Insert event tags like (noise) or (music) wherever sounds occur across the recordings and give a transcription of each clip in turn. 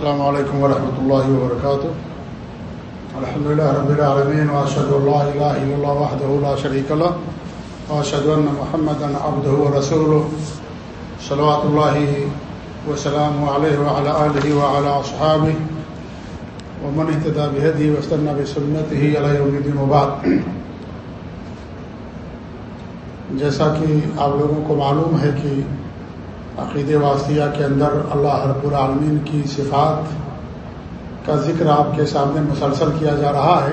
السلام علیکم ورحمۃ اللہ وبرکاتہ الحمد لله رب العالمين واشهد ان لا اله الا الله وحده لا شريك له واشهد ان محمدا عبده ورسوله. صلوات الله وسلامه عليه وعلى اله وعلى اصحابه ومن اهتدى بهديه واستنى بسنته الى يوم الدين وبعد. جیسا کہ آپ لوگوں کو معلوم ہے کہ عقید واسطیہ کے اندر اللہ رب العالمین کی صفات کا ذکر آپ کے سامنے مسلسل کیا جا رہا ہے۔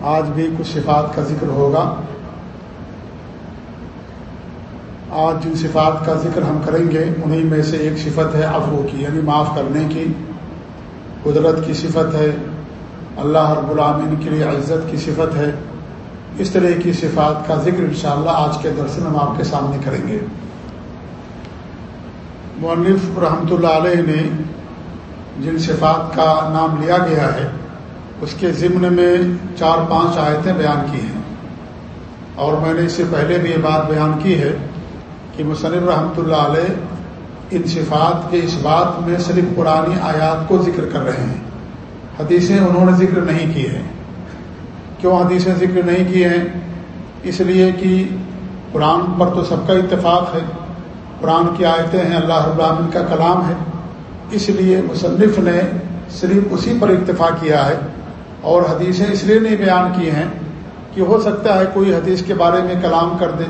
آج بھی کچھ صفات کا ذکر ہوگا۔ آج جن صفات کا ذکر ہم کریں گے انہیں میں سے ایک صفت ہے افو کی یعنی معاف کرنے کی۔ قدرت کی صفت ہے، اللہ رب العامین کے لیے عزت کی صفت ہے۔ اس طرح کی صفات کا ذکر انشاءاللہ آج کے درس میں ہم آپ کے سامنے کریں گے۔ معنف رحمۃ اللہ علیہ نے جن صفات کا نام لیا گیا ہے، اس کے ضمن میں چار پانچ آیتیں بیان کی ہیں۔ اور میں نے اس سے پہلے بھی یہ بات بیان کی ہے کہ مصنف رحمۃ اللہ علیہ ان صفات کے اس بات میں صرف پرانی آیات کو ذکر کر رہے ہیں۔ حدیثیں انہوں نے ذکر نہیں کی ہیں۔ کیوں حدیثیں ذکر نہیں کی ہیں؟ اس لیے کہ قرآن پر تو سب کا اتفاق ہے۔ قرآن کی آیتیں ہیں، اللہ رب العالمین کا کلام ہے۔ اس لیے مصنف نے صرف اسی پر اتفاق کیا ہے اور حدیثیں اس لیے نہیں بیان کی ہیں کہ ہو سکتا ہے کوئی حدیث کے بارے میں کلام کر دے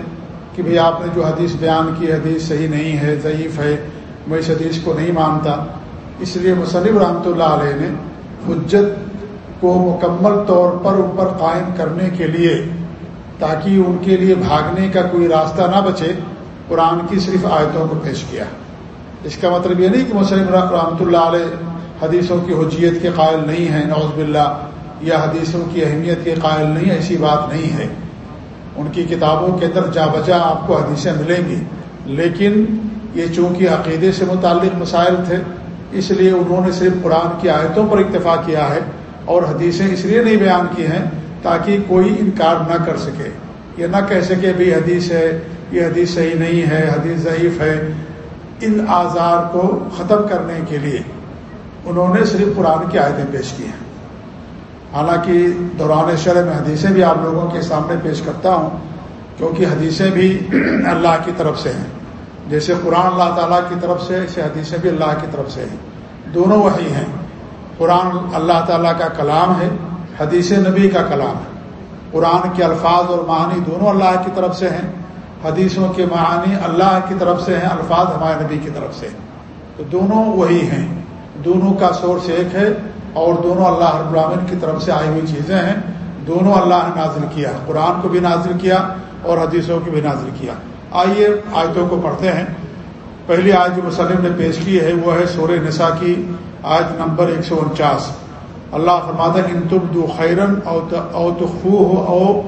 کہ بھئی آپ نے جو حدیث بیان کی، حدیث صحیح نہیں ہے، ضعیف ہے، میں اس حدیث کو نہیں مانتا۔ اس لیے مصنف رحمۃ اللہ علیہ نے حجت کو مکمل طور پر ان پر قائم کرنے کے لیے، تاکہ ان کے لیے بھاگنے کا کوئی راستہ نہ بچے۔ قرآن کی صرف آیتوں کو پیش کیا۔ اس کا مطلب یہ نہیں کہ مسلم رحمۃ اللہ علیہ حدیثوں کی حجیت کے قائل نہیں ہے نوز باللہ، یا حدیثوں کی اہمیت کے قائل نہیں، ایسی بات نہیں ہے۔ ان کی کتابوں کے اندر جا بجا آپ کو حدیثیں ملیں گی۔ لیکن یہ چونکہ عقیدے سے متعلق مسائل تھے، اس لیے انہوں نے صرف قرآن کی آیتوں پر اتفاق کیا ہے اور حدیثیں اس لیے نہیں بیان کی ہیں تاکہ کوئی انکار نہ کر سکے۔ یہ نہ کہہ سکے بھی حدیث ہے یہ حدیث صحیح نہیں ہے، حدیث ضعیف ہے۔ ان آزار کو ختم کرنے کے لیے انہوں نے صرف قرآن کی آیتیں پیش کی ہیں۔ حالانکہ دوران شرح میں حدیثیں بھی آپ لوگوں کے سامنے پیش کرتا ہوں، کیونکہ حدیثیں بھی (clears throat) اللہ کی طرف سے ہیں۔ جیسے قرآن اللہ تعالیٰ کی طرف سے، ایسے حدیثیں بھی اللہ کی طرف سے ہیں۔ دونوں وہی ہیں۔ قرآن اللہ تعالیٰ کا کلام ہے، حدیث نبی کا کلام ہے۔ قرآن کے الفاظ اور معنی دونوں اللہ کی طرف سے ہیں۔ حدیثوں کے معنی اللہ کی طرف سے ہیں، الفاظ ہمارے نبی کی طرف سے تو دونوں وہی ہیں۔ دونوں کا سورس ایک ہے اور دونوں اللہ رب العالمین کی طرف سے آئی ہوئی چیزیں ہیں۔ دونوں اللہ نے نازل کیا۔ قرآن کو بھی نازل کیا اور حدیثوں کو بھی نازل کیا۔ آئیے آیتوں کو پڑھتے ہیں۔ پہلی آج جو وسلم نے پیش کی ہے، وہ ہے سور نساء کی آج نمبر ایک سو انچاس۔ اللہ فرماتا ان تبدو خیرن او تخفو ہو او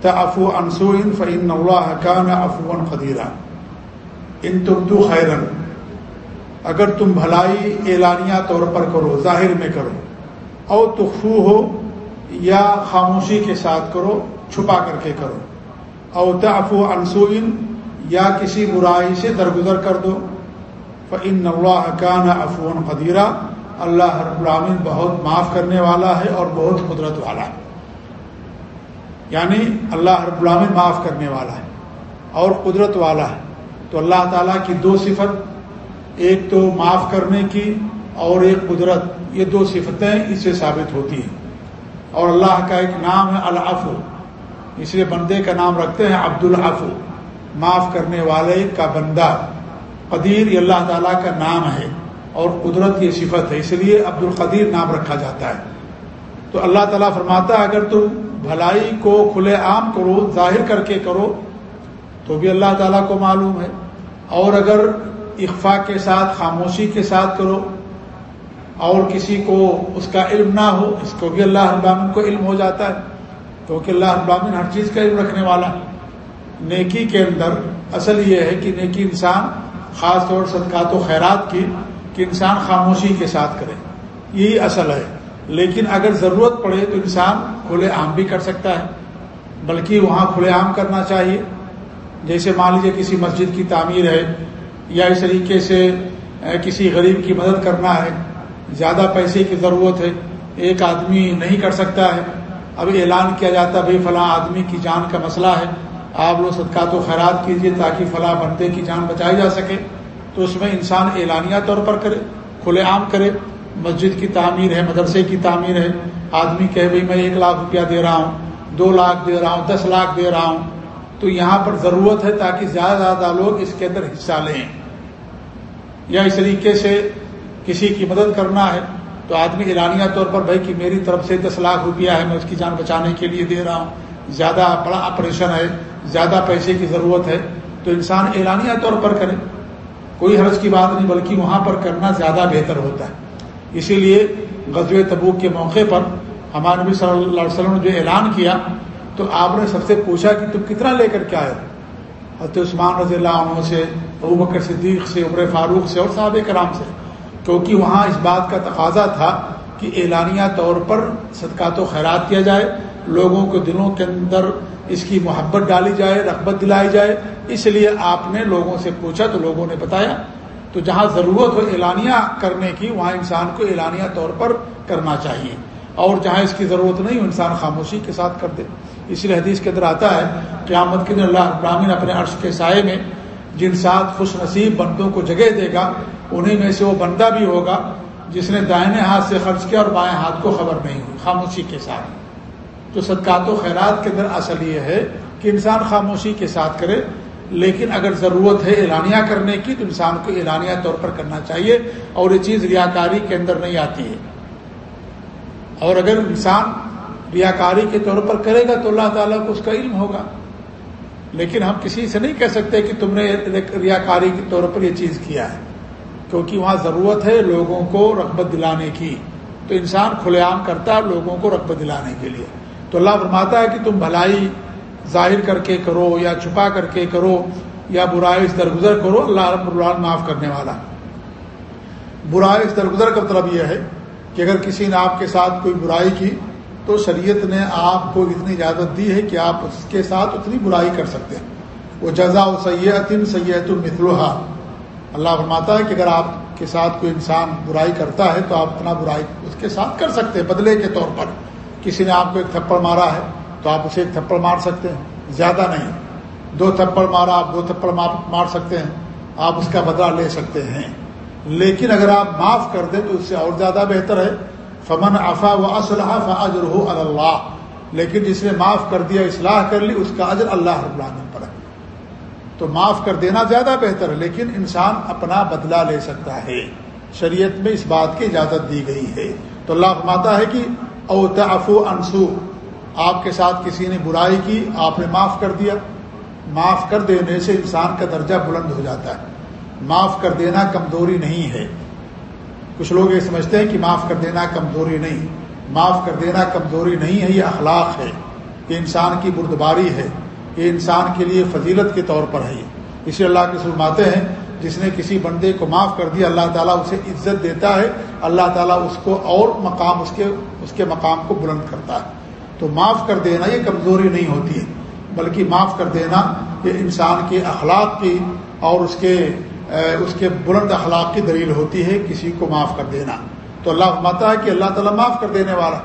تفو انسو ان فعن اللہ کان افون قدیرہ ان تبدو خیرن اگر تم بھلائی اعلانیہ طور پر کرو، ظاہر میں کرو، او تخفو ہو یا خاموشی کے ساتھ کرو، چھپا کر کے کرو، او تفو انسوئن یا کسی برائی سے درگزر کر دو فعن اللہ کان افون قدیرہ اللہ رب العالمین بہت معاف کرنے والا ہے اور بہت قدرت والا ہے۔ یعنی اللہ رب العالمین معاف کرنے والا ہے اور قدرت والا ہے۔ تو اللہ تعالیٰ کی دو صفت، ایک تو معاف کرنے کی اور ایک قدرت۔ یہ دو صفتیں اس سے ثابت ہوتی ہیں۔ اور اللہ کا ایک نام ہے العفو۔ اس لیے بندے کا نام رکھتے ہیں عبد العفو معاف کرنے والے کا بندہ۔ قدیر یہ اللہ تعالیٰ کا نام ہے اور قدرت کی صفت ہے۔ اس لیے عبد القدیر نام رکھا جاتا ہے۔ تو اللہ تعالیٰ فرماتا ہے، اگر تم بھلائی کو کھلے عام کرو، ظاہر کر کے کرو، تو بھی اللہ تعالیٰ کو معلوم ہے۔ اور اگر اقفا کے ساتھ، خاموشی کے ساتھ کرو، اور کسی کو اس کا علم نہ ہو، اس کو بھی اللہ ابامن کو علم ہو جاتا ہے، کیونکہ اللہ ابامن ہر چیز کا علم رکھنے والا نیکی کے اندر اصل یہ ہے کہ نیکی انسان خاص طور صدقات و خیرات کی، کہ انسان خاموشی کے ساتھ کرے۔ یہی اصل ہے۔ لیکن اگر ضرورت پڑے تو انسان کھلے عام بھی کر سکتا ہے، بلکہ وہاں کھلے عام کرنا چاہیے۔ جیسے مان لیجیے کسی مسجد کی تعمیر ہے یا اس طریقے سے کسی غریب کی مدد کرنا ہے، زیادہ پیسے کی ضرورت ہے، ایک آدمی نہیں کر سکتا ہے۔ اب اعلان کیا جاتا ہے بھائی فلاں آدمی کی جان کا مسئلہ ہے، آپ لوگ صدقات و خیرات کیجیے تاکہ فلاں بندے کی جان بچائی جا سکے۔ تو اس میں انسان اعلانیہ طور پر کرے، کھلے عام کرے۔ مسجد کی تعمیر ہے، مدرسے کی تعمیر ہے۔ آدمی کہے بھائی میں ایک لاکھ روپیہ دے رہا ہوں، دو لاکھ دے رہا ہوں، دس لاکھ دے رہا ہوں، تو یہاں پر ضرورت ہے تاکہ زیادہ زیادہ لوگ اس کے اندر حصہ لیں۔ یا اس طریقے سے کسی کی مدد کرنا ہے، تو آدمی اعلانیہ طور پر بھائی کہ میری طرف سے دس لاکھ روپیہ ہے، میں اس کی جان بچانے کے لیے دے رہا ہوں۔ زیادہ بڑا آپریشن ہے، زیادہ پیسے کی ضرورت ہے۔ تو انسان اعلانیہ طور پر کرے، کوئی حرض کی بات نہیں، بلکہ وہاں پر کرنا زیادہ بہتر ہوتا ہے۔ اسی لیے غزو تبوک کے موقع پر ہمارے نبی صلی اللہ علیہ وسلم نے جو اعلان کیا، تو آپ نے سب سے پوچھا کہ تم کتنا لے کر کے آئے حضرت عثمان رضی اللہ عنہ سے، ابو بکر صدیق سے، عمر فاروق سے اور صحاب کرام سے۔ کیونکہ وہاں اس بات کا تقاضا تھا کہ اعلانیہ طور پر صدقات و خیرات کیا جائے، لوگوں کے دلوں کے اندر اس کی محبت ڈالی جائے، رغبت دلائی جائے۔ اس لیے آپ نے لوگوں سے پوچھا تو لوگوں نے بتایا تو جہاں ضرورت ہو اعلانیہ کرنے کی، وہاں انسان کو اعلانیہ طور پر کرنا چاہیے۔ اور جہاں اس کی ضرورت نہیں ہو انسان خاموشی کے ساتھ کر دے۔ اس لیے حدیث کے اندر آتا ہے، قیامت کے دن اللہ ابراہین اپنے عرش کے سائے میں جن سات خوش نصیب بندوں کو جگہ دے گا، انہیں میں سے وہ بندہ بھی ہوگا جس نے دائنے ہاتھ سے خرچ کیا اور بائیں ہاتھ کو خبر نہیں ہوئی خاموشی کے ساتھ۔ تو صدقات و خیرات کے اندر اصل یہ ہے کہ انسان خاموشی کے ساتھ کرے۔ لیکن اگر ضرورت ہے اعلانیہ کرنے کی تو انسان کو اعلانیہ طور پر کرنا چاہیے اور یہ چیز ریاکاری کے اندر نہیں آتی ہے۔ اور اگر انسان ریاکاری کے طور پر کرے گا تو اللہ تعالیٰ کو اس کا علم ہوگا۔ لیکن ہم کسی سے نہیں کہہ سکتے کہ تم نے ریاکاری کے طور پر یہ چیز کیا ہے۔ کیونکہ وہاں ضرورت ہے لوگوں کو رغبت دلانے کی۔ تو انسان کھلے عام کرتا ہے لوگوں کو رغبت دلانے کے لیے۔ تو اللہ فرماتا ہے کہ تم بھلائی ظاہر کر کے کرو یا چھپا کر کے کرو یا برائی اس درگزر کرو، اللہ رب اللہ معاف کرنے والا برائی اس درگزر کا مطلب یہ ہے کہ اگر کسی نے آپ کے ساتھ کوئی برائی کی، تو شریعت نے آپ کو اتنی اجازت دی ہے کہ آپ اس کے ساتھ اتنی برائی کر سکتے ہیں۔ وہ جزا و سید سید المثلحا اللہ فرماتا ہے کہ اگر آپ کے ساتھ کوئی انسان برائی کرتا ہے، تو آپ اتنا برائی اس کے ساتھ کر سکتے ہیں، بدلے کے طور پر۔ کسی نے آپ کو ایک تھپڑ مارا ہے تو آپ اسے ایک تھپڑ مار سکتے ہیں۔ زیادہ نہیں۔ دو تھپڑ مارا، آپ دو تھپڑ مار سکتے ہیں۔ آپ اس کا بدلہ لے سکتے ہیں۔ لیکن اگر آپ معاف کر دیں تو اس سے اور زیادہ بہتر ہے۔ فمن افا و اسلحہ فاجر ہو اللہ لیکن جس نے معاف کر دیا، اصلاح کر لی، اس کا اجر اللہ رب العالمین پر ہے۔ تو معاف کر دینا زیادہ بہتر ہے، لیکن انسان اپنا بدلہ لے سکتا ہے۔ شریعت میں اس بات کی اجازت دی گئی ہے۔ تو اللہ فرماتا ہے کہ او تعفو انسو آپ کے ساتھ کسی نے برائی کی، آپ نے معاف کر دیا۔ معاف کر دینے سے انسان کا درجہ بلند ہو جاتا ہے۔ معاف کر دینا کمزوری نہیں ہے۔ کچھ لوگ یہ سمجھتے ہیں کہ معاف کر دینا کمزوری نہیں۔ معاف کر دینا کمزوری نہیں ہے، یہ اخلاق ہے۔ یہ انسان کی بردباری ہے۔ یہ انسان کے لیے فضیلت کے طور پر ہے اسی اللہ کے سلماتے ہیں، جس نے کسی بندے کو معاف کر دیا، اللہ تعالیٰ اسے عزت دیتا ہے۔ اللہ تعالیٰ اس کو اور مقام، اس کے اس کے مقام کو بلند کرتا ہے۔ تو معاف کر دینا یہ کمزوری نہیں ہوتی ہے، بلکہ معاف کر دینا یہ انسان کے اخلاق کی اور اس کے اس کے بلند اخلاق کی دلیل ہوتی ہے کسی کو معاف کر دینا۔ تو اللہ ماتا ہے کہ اللہ تعالیٰ معاف کر دینے والا۔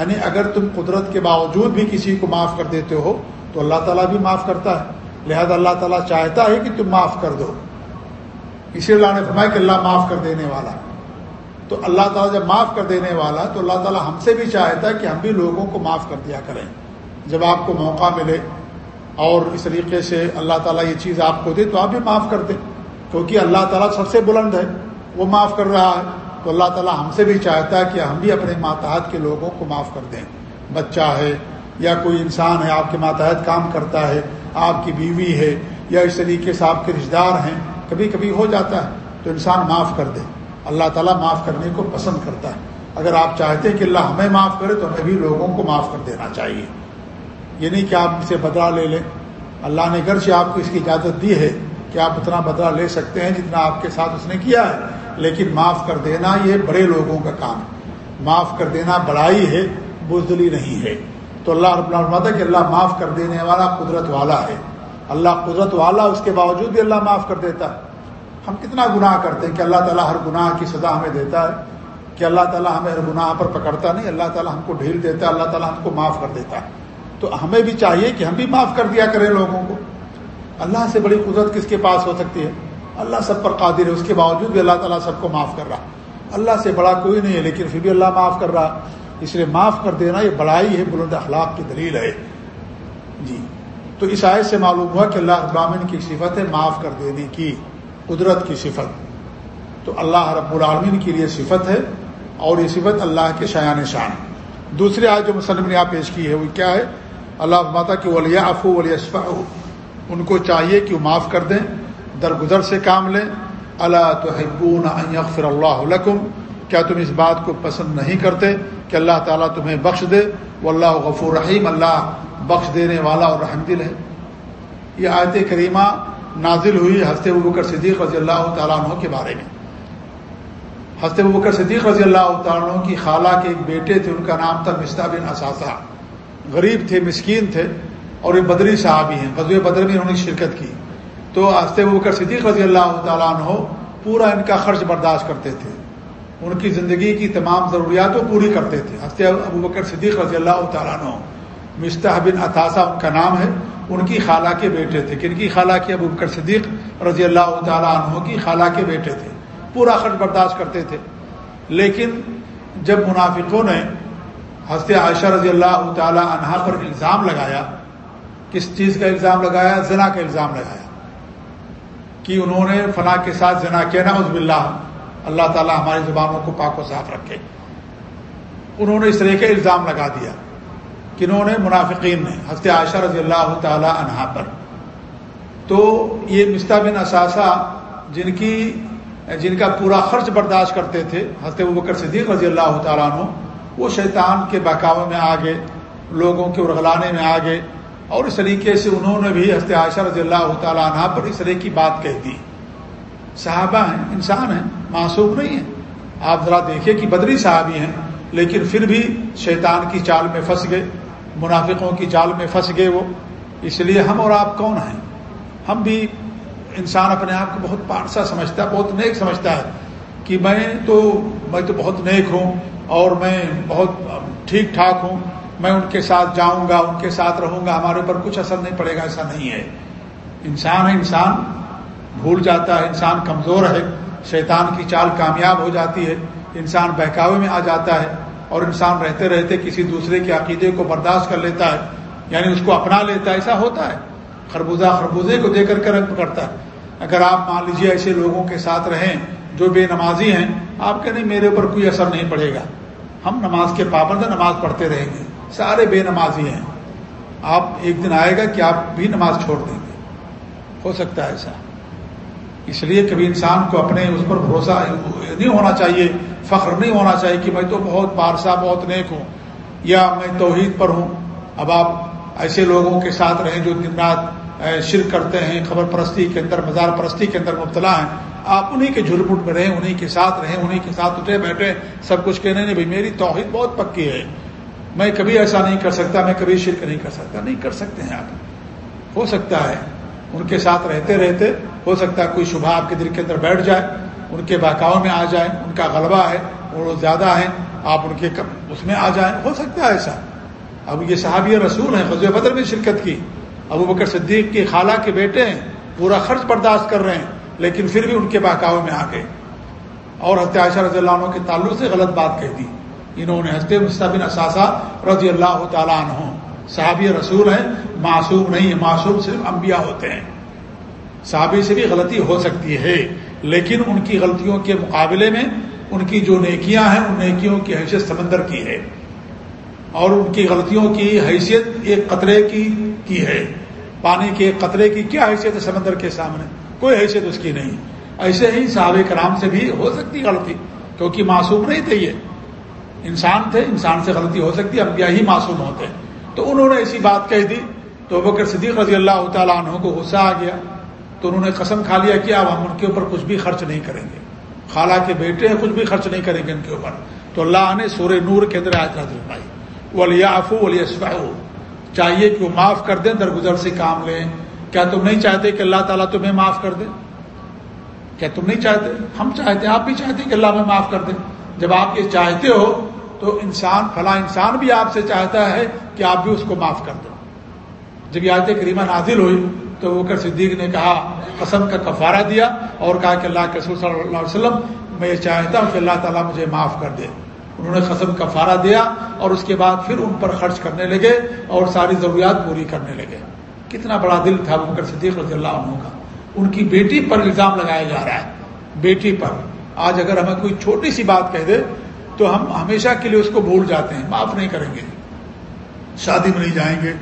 یعنی اگر تم قدرت کے باوجود بھی کسی کو معاف کر دیتے ہو، تو اللہ تعالیٰ بھی معاف کرتا ہے۔ لہذا اللہ تعالیٰ چاہتا ہے کہ تم معاف کر دو۔ اسی اللہ نے فرمایا کہ اللہ معاف کر دینے والا۔ تو اللہ تعالیٰ جب معاف کر دینے والا تو اللہ تعالیٰ ہم سے بھی چاہتا ہے کہ ہم بھی لوگوں کو معاف کر دیا کریں۔ جب آپ کو موقع ملے اور اس طریقے سے اللہ تعالیٰ یہ چیز آپ کو دے تو آپ بھی معاف کر دیں۔ کیونکہ اللہ تعالیٰ سب سے بلند ہے، وہ معاف کر رہا ہے۔ تو اللہ تعالیٰ ہم سے بھی چاہتا ہے کہ ہم بھی اپنے ماتحت کے لوگوں کو معاف کر دیں۔ بچہ ہے یا کوئی انسان ہے، آپ کے ماتحت کام کرتا ہے، آپ کی بیوی ہے یا اس طریقے سے آپ کے رشتے دار ہیں، کبھی کبھی ہو جاتا ہے تو انسان معاف کر دے۔ اللہ تعالیٰ معاف کرنے کو پسند کرتا ہے۔ اگر آپ چاہتے ہیں کہ اللہ ہمیں معاف کرے تو ہمیں بھی لوگوں کو معاف کر دینا چاہیے۔ یہ نہیں کہ آپ ان سے بدلا لے لیں۔ اللہ نے گرچہ آپ کو اس کی اجازت دی ہے کہ آپ اتنا بدلا لے سکتے ہیں جتنا آپ کے ساتھ اس نے کیا ہے۔ لیکن معاف کر دینا یہ بڑے لوگوں کا کام ہے۔ معاف کر دینا بڑائی ہے، بزدلی نہیں ہے۔ تو اللہ رب اللہ کہ اللہ معاف کر دینے والا قدرت والا ہے۔ اللہ قدرت والا اس کے باوجود بھی اللہ معاف کر دیتا ہے۔ ہم کتنا گناہ کرتے ہیں کہ اللہ تعالیٰ ہر گناہ کی سزا ہمیں دیتا ہے، کہ اللہ تعالیٰ ہمیں ہر گناہ پر پکڑتا نہیں، اللہ تعالیٰ ہم کو ڈھیل دیتا ہے، اللہ تعالیٰ ہم کو معاف کر دیتا ہے۔ تو ہمیں بھی چاہیے کہ ہم بھی معاف کر دیا کریں لوگوں کو۔ اللہ سے بڑی قدرت کس کے پاس ہو سکتی ہے؟ اللہ سب پر قادر ہے، اس کے باوجود بھی اللہ تعالیٰ سب کو معاف کر رہا اللہ سے بڑا کوئی نہیں ہے، لیکن پھر بھی اللہ معاف کر رہا اس لیے معاف کر دینا یہ بڑائی ہے، بلند اخلاق کی دلیل ہے۔ جی۔ تو اس آیت سے معلوم ہوا کہ اللہ ابامن کی صفت ہے معاف کر دینے کی۔ قدرت کی صفت۔ تو اللہ رب العالمین کے لیے صفت ہے اور یہ صفت اللہ کے شایان شان۔ دوسری آیت جو مسلم نے یہاں پیش کی ہے وہ کیا ہے؟ اللہ ماتا کہ ولیہ افو ولی ان کو چاہیے کہ وہ معاف کر دیں، درگزر سے کام لیں۔ اللہ تو حبون اللہ علکم کیا تم اس بات کو پسند نہیں کرتے کہ اللہ تعالیٰ تمہیں بخش دے؟ وہ اللہ غفور رحیم اللہ بخش دینے والا اور رحم دل ہے۔ یہ آیت کریمہ نازل ہوئی ہنستے بکر صدیق رضی اللہ تعالیٰ عنہ کے بارے میں۔ ہنستے بکر صدیق رضی اللہ تعالیٰ عنہ کی خالہ کے ایک بیٹے تھے، ان کا نام تھا مستہ بن اثاثہ غریب تھے، مسکین تھے اور یہ بدری صحابی ہیں۔ غزو بدر میں انہوں نے شرکت کی۔ تو ہنستے بکر صدیق رضی اللہ تعالیٰ عنہ پورا ان کا خرچ برداشت کرتے تھے۔ ان کی زندگی کی تمام ضروریات وہ پوری کرتے تھے۔ ہنستے ابو بکر صدیق رضی اللہ تعالیٰ عنہ مستح بن اثاثہ ان کا نام ہے۔ ان کی خالہ کے بیٹے تھے کن کی خالہ کے ابو بکر صدیق رضی اللہ تعالیٰ عنہ کی خالہ کے بیٹے تھے۔ پورا خرچ برداشت کرتے تھے۔ لیکن جب منافقوں نے ہنستے عائشہ رضی اللہ تعالیٰ عنہ پر الزام لگایا، کس چیز کا الزام لگایا؟ زنا کا الزام لگایا۔ کہ انہوں نے فنا کے ساتھ زنا کیا نا عزب اللہ اللہ تعالیٰ ہماری زبانوں کو پاک و صاف رکھے۔ انہوں نے اس طرح کا الزام لگا دیا۔ کنہوں نے منافقین نے، حضرت عائشہ رضی اللہ تعالی عنہا پر۔ تو یہ مستہ بن اثاثہ جن کی، جن کا پورا خرچ برداشت کرتے تھے، حضرت بکر صدیق رضی اللہ تعالیٰ عنہ، وہ شیطان کے بہکاوے میں آگے لوگوں کے ارغلانے میں آگے اور اس طریقے سے انہوں نے بھی حضرت عائشہ رضی اللہ تعالیٰ عنہ پر اس طرح کی بات کہہ دی۔ صحابہ ہیں، انسان ہیں، معصوم نہیں ہیں۔ آپ ذرا دیکھیں کہ بدری صحابی ہیں، لیکن پھر بھی شیطان کی چال میں پھنس گئے۔ منافقوں کی جال میں پھنس گئے وہ۔ اس لیے ہم اور آپ کون ہیں؟ ہم بھی انسان اپنے آپ کو بہت پارسا سمجھتا ہے، بہت نیک سمجھتا ہے کہ میں تو میں تو بہت نیک ہوں اور میں بہت ٹھیک ٹھاک ہوں، میں ان کے ساتھ جاؤں گا، ان کے ساتھ رہوں گا، ہمارے اوپر کچھ اثر نہیں پڑے گا، ایسا نہیں ہے۔ انسان ہے انسان، بھول جاتا ہے، انسان کمزور ہے، شیطان کی چال کامیاب ہو جاتی ہے، انسان بہکاوے میں آ جاتا ہے۔ اور انسان رہتے رہتے کسی دوسرے کے عقیدے کو برداشت کر لیتا ہے یعنی اس کو اپنا لیتا ہے، ایسا ہوتا ہے۔ خربوزہ خربوزے کو دے کر کے رنگ پکڑتا ہے۔ اگر آپ مان لیجیے ایسے لوگوں کے ساتھ رہیں جو بے نمازی ہیں، آپ کہ نہیں میرے اوپر کوئی اثر نہیں پڑے گا۔ ہم نماز کے پابند نماز پڑھتے رہیں گے۔ سارے بے نمازی ہیں۔ آپ ایک دن آئے گا کہ آپ بھی نماز چھوڑ دیں گے۔ ہو سکتا ہے ایسا۔ اس لیے کبھی انسان کو اپنے اس پر بھروسہ نہیں ہونا چاہیے، فخر نہیں ہونا چاہیے کہ میں تو بہت پارسا بہت نیک ہوں، یا میں توحید پر ہوں۔ اب آپ ایسے لوگوں کے ساتھ رہیں جو دن رات شرک کرتے ہیں، خبر پرستی کے اندر، مزار پرستی کے اندر مبتلا ہیں۔ آپ انہیں کے جھرمٹ میں رہیں انہیں کے ساتھ رہیں انہیں کے ساتھ اٹھے بیٹھے، سب کچھ کہنے نہیں بھائی، میری توحید بہت پکی ہے۔ میں کبھی ایسا نہیں کر سکتا، میں کبھی شرک نہیں کر سکتا۔ نہیں کر سکتے ہیں آپ۔ ہو سکتا ہے۔ ان کے ساتھ رہتے رہتے ہو سکتا ہے کوئی شبہ آپ کے دل کے اندر بیٹھ جائے، ان کے بہکاؤ میں آ جائیں، ان کا غلبہ ہے، وہ زیادہ ہیں، آپ ان کے اس میں آ جائیں۔ ہو سکتا ہے ایسا۔ اب یہ صحابی رسول ہیں خز بدر میں شرکت کی۔ ابو بکر صدیق کی خالہ کے بیٹے ہیں، پورا خرچ برداشت کر رہے ہیں، لیکن پھر بھی ان کے بہکاؤ میں آ گئے۔ اور عائشہ رضی اللہ عنہ کے تعلق سے غلط بات کہہ دی۔ انہوں نے ہنستے مستبن اثاثہ رضی اللہ تعالیٰ عنہ صحابی رسول ہیں، معصوم نہیں، معصوم صرف انبیاء ہوتے ہیں۔ صحابی سے بھی غلطی ہو سکتی ہے، لیکن ان کی غلطیوں کے مقابلے میں ان کی جو نیکیاں ہیں، ان نیکیوں کی حیثیت سمندر کی ہے۔ اور ان کی غلطیوں کی حیثیت ایک قطرے کی کی ہے۔ پانی کے ایک قطرے کی کیا حیثیت ہے سمندر کے سامنے؟ کوئی حیثیت اس کی نہیں۔ ایسے ہی صحابہ کرام سے بھی ہو سکتی غلطی، کیونکہ معصوم نہیں تھے یہ۔ انسان تھے، انسان سے غلطی ہو سکتی اب ہی معصوم ہوتے ہیں۔ تو انہوں نے ایسی بات کہہ دی، تو بکر صدیق رضی اللہ تعالیٰ عنہ کو غصہ آ گیا، تو انہوں نے قسم کھا لیا کہ اب ہم ان کے اوپر کچھ بھی خرچ نہیں کریں گے۔ خالہ کے بیٹے ہیں، کچھ بھی خرچ نہیں کریں گے ان کے اوپر۔ تو اللہ نے سورہ نور کے اندر آج نظر پائی ولی آفو ولی چاہیے کہ وہ معاف کر دیں، درگزر سے کام لیں۔ کیا تم نہیں چاہتے کہ اللہ تعالیٰ تمہیں معاف کر دے؟ کیا تم نہیں چاہتے؟ ہم چاہتے ہیں، آپ بھی چاہتے کہ اللہ میں معاف کر دیں جب آپ یہ چاہتے ہو، تو انسان، فلاں انسان بھی آپ سے چاہتا ہے کہ آپ بھی اس کو معاف کر دو۔ جب یہ آیت کریمہ نازل ہوئی تو وہ صدیق نے کہا، قسم کا کفارہ دیا اور کہا کہ اللہ کے رسول صلی اللہ علیہ وسلم، میں یہ چاہتا ہوں کہ اللہ تعالیٰ مجھے معاف کر دے۔ انہوں نے قسم کا فارا دیا اور اس کے بعد پھر ان پر خرچ کرنے لگے اور ساری ضروریات پوری کرنے لگے۔ کتنا بڑا دل تھا بکر صدیق رضی اللہ عنہ کا۔ ان کی بیٹی پر الزام لگایا جا رہا ہے۔ بیٹی پر۔ آج اگر ہمیں کوئی چھوٹی سی بات کہہ دے تو ہم ہمیشہ کے لیے اس کو بھول جاتے ہیں، معاف نہیں کریں گے۔ شادی میں نہیں جائیں گے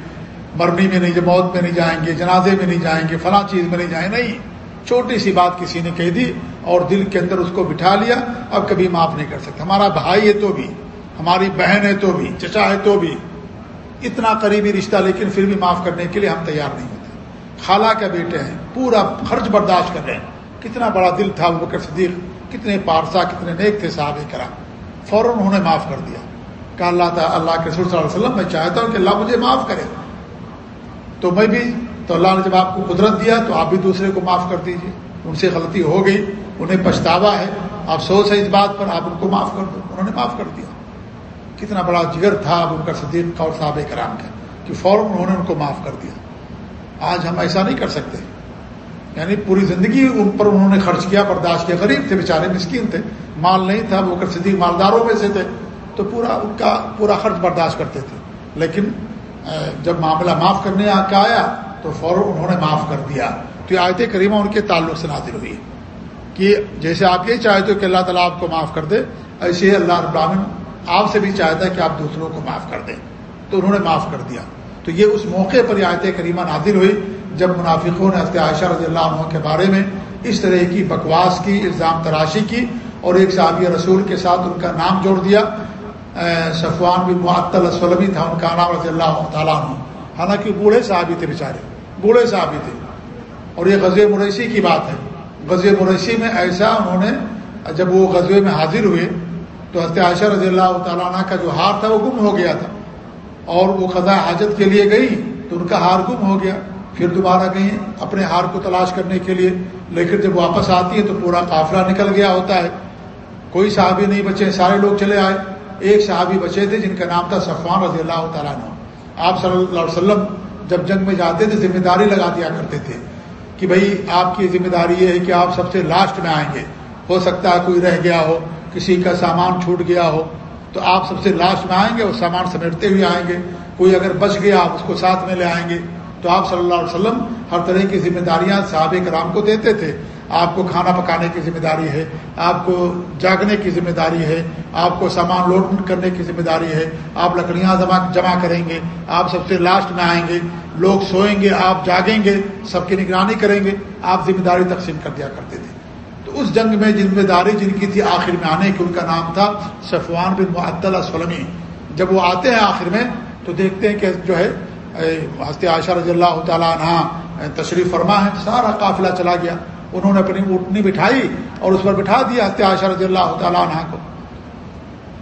مرنی میں نہیں، موت میں نہیں جائیں گے، جنازے میں نہیں جائیں گے، فلاں چیز میں نہیں جائیں نہیں، چھوٹی سی بات کسی نے کہہ دی اور دل کے اندر اس کو بٹھا لیا، اب کبھی معاف نہیں کر سکتے۔ ہمارا بھائی ہے تو بھی، ہماری بہن ہے تو بھی، چچا ہے تو بھی۔ اتنا قریبی رشتہ، لیکن پھر بھی معاف کرنے کے لیے ہم تیار نہیں ہوتے۔ خالہ کے بیٹے ہیں، پورا خرچ برداشت کر رہے ہیں۔ کتنا بڑا دل تھا بکر صدیق، کتنے پارسا، کتنے نیک تھے صاحب کرا فوراً انہوں نے معاف کر دیا۔ کہ اللہ تعالیٰ اللہ کے رسول صلی اللہ علیہ وسلم، میں چاہتا ہوں کہ اللہ مجھے معاف کرے۔ تو میں بھی تو اللہ نے جب آپ کو قدرت دیا، تو آپ بھی دوسرے کو معاف کر دیجیے ان سے غلطی ہو گئی، انہیں پچھتاوا ہے۔ افسوس ہے اس بات پر، آپ ان کو معاف کر دو۔ انہوں نے معاف کر دیا۔ کتنا بڑا جگر تھا اب ان کا صدیق اور صحابہ کرام کا، کہ فوراً انہوں نے ان کو معاف کر دیا۔ آج ہم ایسا نہیں کر سکتے۔ یعنی پوری زندگی ان پر انہوں نے خرچ کیا، برداشت کیا۔ غریب تھے بیچارے مسکین تھے۔ مال نہیں تھا وہ کر صدیق مالداروں میں سے تھے۔ تو پورا ان کا پورا خرچ برداشت کرتے تھے۔ لیکن جب معاملہ معاف کرنے کا آیا، تو فوراً انہوں نے معاف کر دیا۔ تو یہ آیت کریمہ ان کے تعلق سے نازل ہوئی کہ جیسے آپ یہ چاہتے ہو کہ اللہ تعالیٰ آپ کو معاف کر دے، ایسے ہی اللہ ابراہین آپ سے بھی چاہتا ہے کہ آپ دوسروں کو معاف کر دیں۔ تو انہوں نے معاف کر دیا۔ تو یہ اس موقع پر یہ آیت کریمہ نازل ہوئی جب منافقوں نے عائشہ رضی اللہ عنہ کے بارے میں اس طرح کی بکواس کی، الزام تراشی کی اور ایک صحابی رسول کے ساتھ ان کا نام جوڑ دیا۔ صفوان بن معطل اسلمی تھا، ان کا نام رضی اللہ تعالیٰ عنہ۔ حالانکہ بوڑھے صحابی تھے بیچارے، بوڑھے صحابی تھے۔ اور یہ غزے مریسی کی بات ہے۔ غزے مریسی میں ایسا انہوں نے، جب وہ غزے میں حاضر ہوئے، تو حضرت عائشہ رضی اللہ تعالیٰ عنہ کا جو ہار تھا، وہ گم ہو گیا تھا۔ اور وہ قضاء حاجت کے لیے گئی، تو ان کا ہار گم ہو گیا۔ پھر دوبارہ گئی اپنے ہار کو تلاش کرنے کے لیے۔ لیکن جب واپس آتی ہے، تو پورا قافلہ نکل گیا ہوتا ہے۔ کوئی صحابی نہیں بچے، سارے لوگ چلے آئے۔ ایک صحابی بچے تھے جن کا نام تھا صفوان رضی اللہ تعالیٰ عنہ۔ آپ صلی اللہ علیہ وسلم جب جنگ میں جاتے تھے ذمہ داری لگا دیا کرتے تھے کہ بھائی آپ کی ذمہ داری یہ ہے کہ آپ سب سے لاسٹ میں آئیں گے۔ ہو سکتا ہے کوئی رہ گیا ہو، کسی کا سامان چھوٹ گیا ہو، تو آپ سب سے لاسٹ میں آئیں گے اور سامان سمیٹتے ہوئے آئیں گے۔ کوئی اگر بچ گیا، آپ اس کو ساتھ میں لے آئیں گے۔ تو آپ صلی اللہ علیہ وسلم ہر طرح کی ذمہ داریاں صحابہ کرام کو دیتے تھے۔ آپ کو کھانا پکانے کی ذمہ داری ہے، آپ کو جاگنے کی ذمہ داری ہے، آپ کو سامان لوڈ کرنے کی ذمہ داری ہے، آپ لکڑیاں جمع جمع کریں گے، آپ سب سے لاسٹ میں آئیں گے، لوگ سوئیں گے، آپ جاگیں گے، سب کی نگرانی کریں گے، آپ ذمہ داری تقسیم کر دیا کرتے تھے۔ تو اس جنگ میں ذمہ داری جن کی تھی آخر میں آنے کی، ان کا نام تھا صفوان بن معطل سلمی جب وہ آتے ہیں آخر میں، تو دیکھتے ہیں کہ جو ہے ہست عائشہ رضی اللہ تعالیٰ عنہ تشریف فرما ہے، سارا قافلہ چلا گیا۔ انہوں نے اپنی اٹھنی بٹھائی اور اس پر بٹھا دیا ہست عائشہ رضی اللہ تعالیٰ عنہ کو۔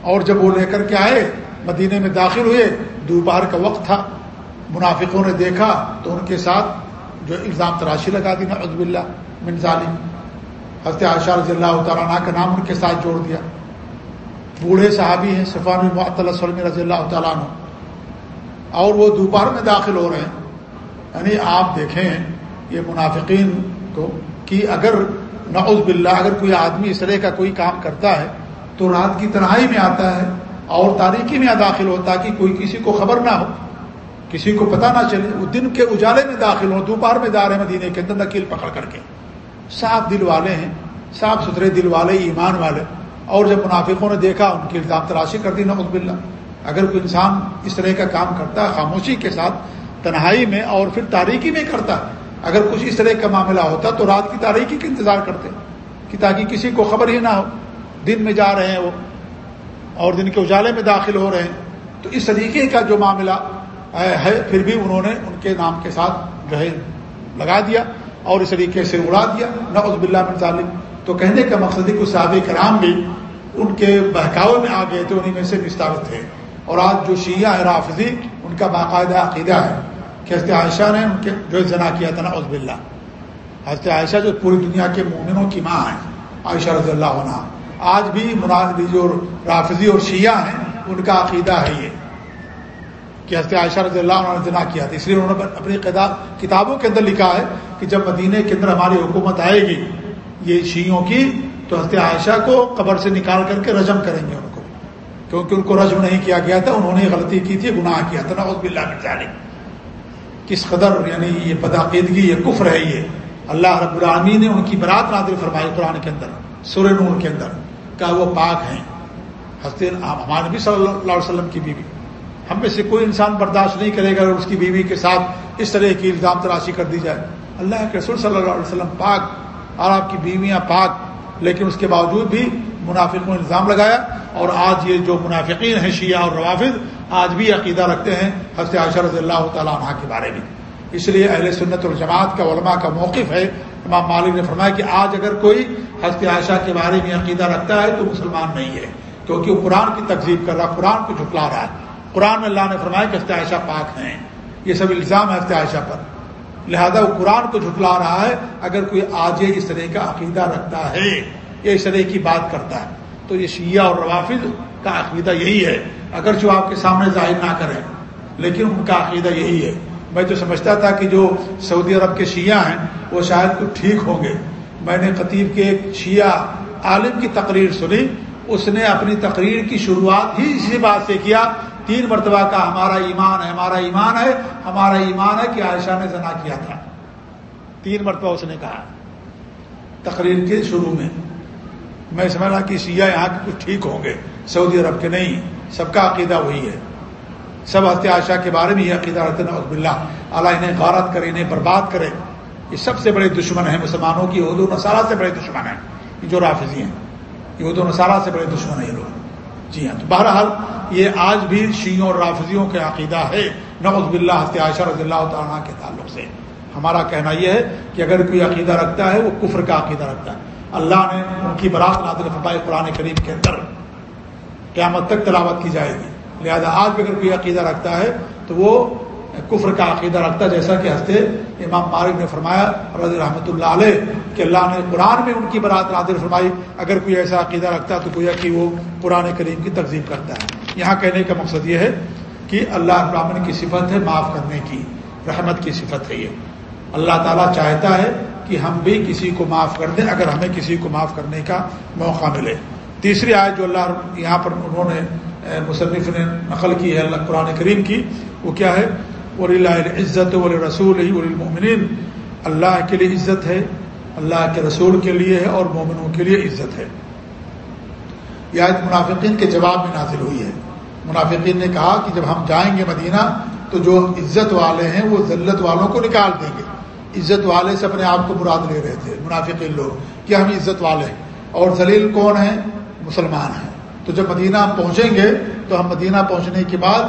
اور جب وہ لے کر کے آئے مدینے میں داخل ہوئے، دوپہر کا وقت تھا، منافقوں نے دیکھا تو ان کے ساتھ جو الزام تراشی لگا دی نا عزب اللہ من ظالم۔ حضرت عائشہ رضی اللہ تعالیٰ عنہ کا نام ان کے ساتھ جوڑ دیا۔ بوڑھے صحابی ہیں صفان وسلم رضی اللہ تعالیٰ عنہ۔ اور وہ دوپہر میں داخل ہو رہے ہیں۔ یعنی آپ دیکھیں یہ منافقین کو کہ اگر نعوذ باللہ، اگر کوئی آدمی اس طرح کا کوئی کام کرتا ہے، تو رات کی تنہائی میں آتا ہے اور تاریخی میں داخل ہوتا کہ کوئی کسی کو خبر نہ ہو، کسی کو پتہ نہ چلے، وہ دن کے اجالے میں داخل ہو دوپہر میں دار مدینے کے اندر نکیل پکڑ کر کے۔ صاف دل والے ہیں، صاف ستھرے دل والے، ایمان والے۔ اور جب منافقوں نے دیکھا، ان کی الزام تراشی کر دی، نعوذ باللہ۔ اگر کوئی انسان اس طرح کا کام کرتا ہے، خاموشی کے ساتھ تنہائی میں اور پھر تاریخی میں کرتا ہے اگر کچھ اس طرح کا معاملہ ہوتا تو رات کی تاریخی کا انتظار کرتے کہ تاکہ کسی کو خبر ہی نہ ہو، دن میں جا رہے ہیں وہ اور دن کے اجالے میں داخل ہو رہے ہیں۔ تو اس طریقے کا جو معاملہ ہے پھر بھی انہوں نے ان کے نام کے ساتھ جو ہے لگا دیا اور اس طریقے سے اڑا دیا۔ نعوذ باللہ بن ظالم تو کہنے کا مقصد ہے کہ صحابہ کرام بھی ان کے بہکاوے میں آ گئے تھے انہیں میں سے مستعد تھے۔ اور آج جو شیعہ ہے رافضی، ان کا باقاعدہ عقیدہ ہے۔ کہ حضرت عائشہ نے ان کے جو زنا کیا تھا نا عزب اللہ حضرت عائشہ جو پوری دنیا کے مومنوں کی ماں ہیں، عائشہ رضی اللہ عنہ۔ آج بھی جو رافضی اور شیعہ ہیں، ان کا عقیدہ ہے یہ کہ حضرت عائشہ رضی اللہ عنہ نے جنا کیا تھا۔ اس لیے انہوں نے اپنی کتابوں کے اندر لکھا ہے کہ جب مدینہ کے اندر ہماری حکومت آئے گی، یہ شیعوں کی، تو حضرت عائشہ کو قبر سے نکال کر کے رجم کریں گے ان کو۔ کیونکہ ان کو رجم نہیں کیا گیا تھا، انہوں نے غلطی کی تھی، گناہ کیا تھا نوز بلّہ جانے کس قدر یعنی یہ بدعقیدگی یہ کفر ہے یہ۔ اللہ رب العالمین نے ان کی برات نادر فرمائی قرآن کے اندر سور نور کے اندر، کہ وہ پاک ہیں۔ ہنستے ہمارے نبی صلی اللہ علیہ وسلم کی بیوی۔ ہم میں سے کوئی انسان برداشت نہیں کرے گا اور اس کی بیوی کے ساتھ اس طرح کی الزام تراشی کر دی جائے۔ اللہ کے رسول صلی اللہ علیہ وسلم پاک اور آپ کی بیویاں پاک، لیکن اس کے باوجود بھی منافق کو الزام لگایا اور آج یہ جو منافقین ہیں شیعہ اور روافظ، آج بھی عقیدہ رکھتے ہیں حضرت عائشہ رضی اللہ تعالیٰ عنہ کے بارے میں۔ اس لیے اہل سنت الجماعت کا علماء کا موقف ہے، امام مالک نے فرمایا کہ آج اگر کوئی حضرت عائشہ کے بارے میں عقیدہ رکھتا ہے تو مسلمان نہیں ہے، کیونکہ وہ قرآن کی تقزیب کر رہا ہے، قرآن کو جھٹلا رہا ہے۔ قرآن میں اللہ نے فرمایا کہ حضرت عائشہ پاک ہیں۔ یہ سب الزام ہے حضرت عائشہ پر۔ لہذا وہ قرآن کو جھٹلا رہا ہے، اگر کوئی آج اس طرح کا عقیدہ رکھتا ہے۔ یا اس طرح کی بات کرتا ہے۔ تو یہ شیعہ اور روافظ کا عقیدہ یہی ہے۔ اگر جو آپ کے سامنے ظاہر نہ کریں، لیکن ان کا عقیدہ یہی ہے۔ میں تو سمجھتا تھا کہ جو سعودی عرب کے شیعہ ہیں، وہ شاید کچھ ٹھیک ہوں گے۔ میں نے خطیب کے ایک شیعہ عالم کی تقریر سنی۔ اس نے اپنی تقریر کی شروعات ہی اسی بات سے کیا۔ تین مرتبہ کا ہمارا ایمان ہے، ہمارا ایمان ہے، ہمارا ایمان ہے کہ عائشہ نے زنا کیا تھا۔ تین مرتبہ اس نے کہا تقریر کے شروع میں۔ میں سمجھ رہا کہ شیعہ یہاں کے کچھ ٹھیک ہوں گے، سعودی عرب کے نہیں، سب کا عقیدہ وہی ہے۔ سب حضرت عائشہ کے بارے میں یہ عقیدہ رہتے ہیں اللہ اللہ انہیں غارت کرے، انہیں برباد کرے۔ یہ سب سے بڑے دشمن ہیں مسلمانوں کی اردو نصارہ سے بڑے دشمن ہیں۔ یہ جو رافضی ہیں یہ اردو نصارہ سے بڑے دشمن ہیں یہ لوگ۔ جی ہاں تو بہرحال یہ آج بھی شیعوں اور رافضیوں کے عقیدہ ہے نوز باللہ حضرت عائشہ رضی اللہ تعالیٰ کے تعلق سے۔ ہمارا کہنا یہ ہے کہ اگر کوئی عقیدہ رکھتا ہے، وہ کفر کا عقیدہ رکھتا ہے۔ اللہ نے ان کی برات نادر فرمائی قرآن کریم کے اندر۔ قیامت تک تلاوت کی جائے گی۔ لہذا آج بھی اگر کوئی عقیدہ رکھتا ہے تو وہ کفر کا عقیدہ رکھتا ہے، جیسا کہ ہنستے امام مالک نے فرمایا، رضی رحمۃ اللہ علیہ، کہ اللہ نے قرآن میں ان کی برات نادر فرمائی۔ اگر کوئی ایسا عقیدہ رکھتا ہے تو گویا کہ وہ قرآن کریم کی تقزیم کرتا ہے۔ یہاں کہنے کا مقصد یہ ہے کہ اللہ ابراہن کی صفت ہے معاف کرنے کی، رحمت کی صفت ہے یہ۔ اللہ تعالیٰ چاہتا ہے کہ ہم بھی کسی کو معاف کر دیں، اگر ہمیں کسی کو معاف کرنے کا موقع ملے۔ تیسری آیت جو اللہ یہاں پر انہوں نے مصنف نے نقل کی ہے اللہ قرآن کریم کی، وہ کیا ہے؟ ولی عزت ولی رسول المومنین اللہ کے لیے عزت ہے، اللہ کے رسول کے لیے ہے اور مومنوں کے لیے عزت ہے۔ یہ آیت منافقین کے جواب میں نازل ہوئی ہے۔ منافقین نے کہا کہ جب ہم جائیں گے مدینہ، تو جو عزت والے ہیں، وہ ذلت والوں کو نکال دیں گے۔ عزت والے سے اپنے آپ کو مراد لے رہے تھے، منافقین لوگ، کہ ہم عزت والے ہیں۔ اور ذلیل کون ہیں؟ مسلمان ہیں۔ تو جب مدینہ پہنچیں گے، تو ہم مدینہ پہنچنے کے بعد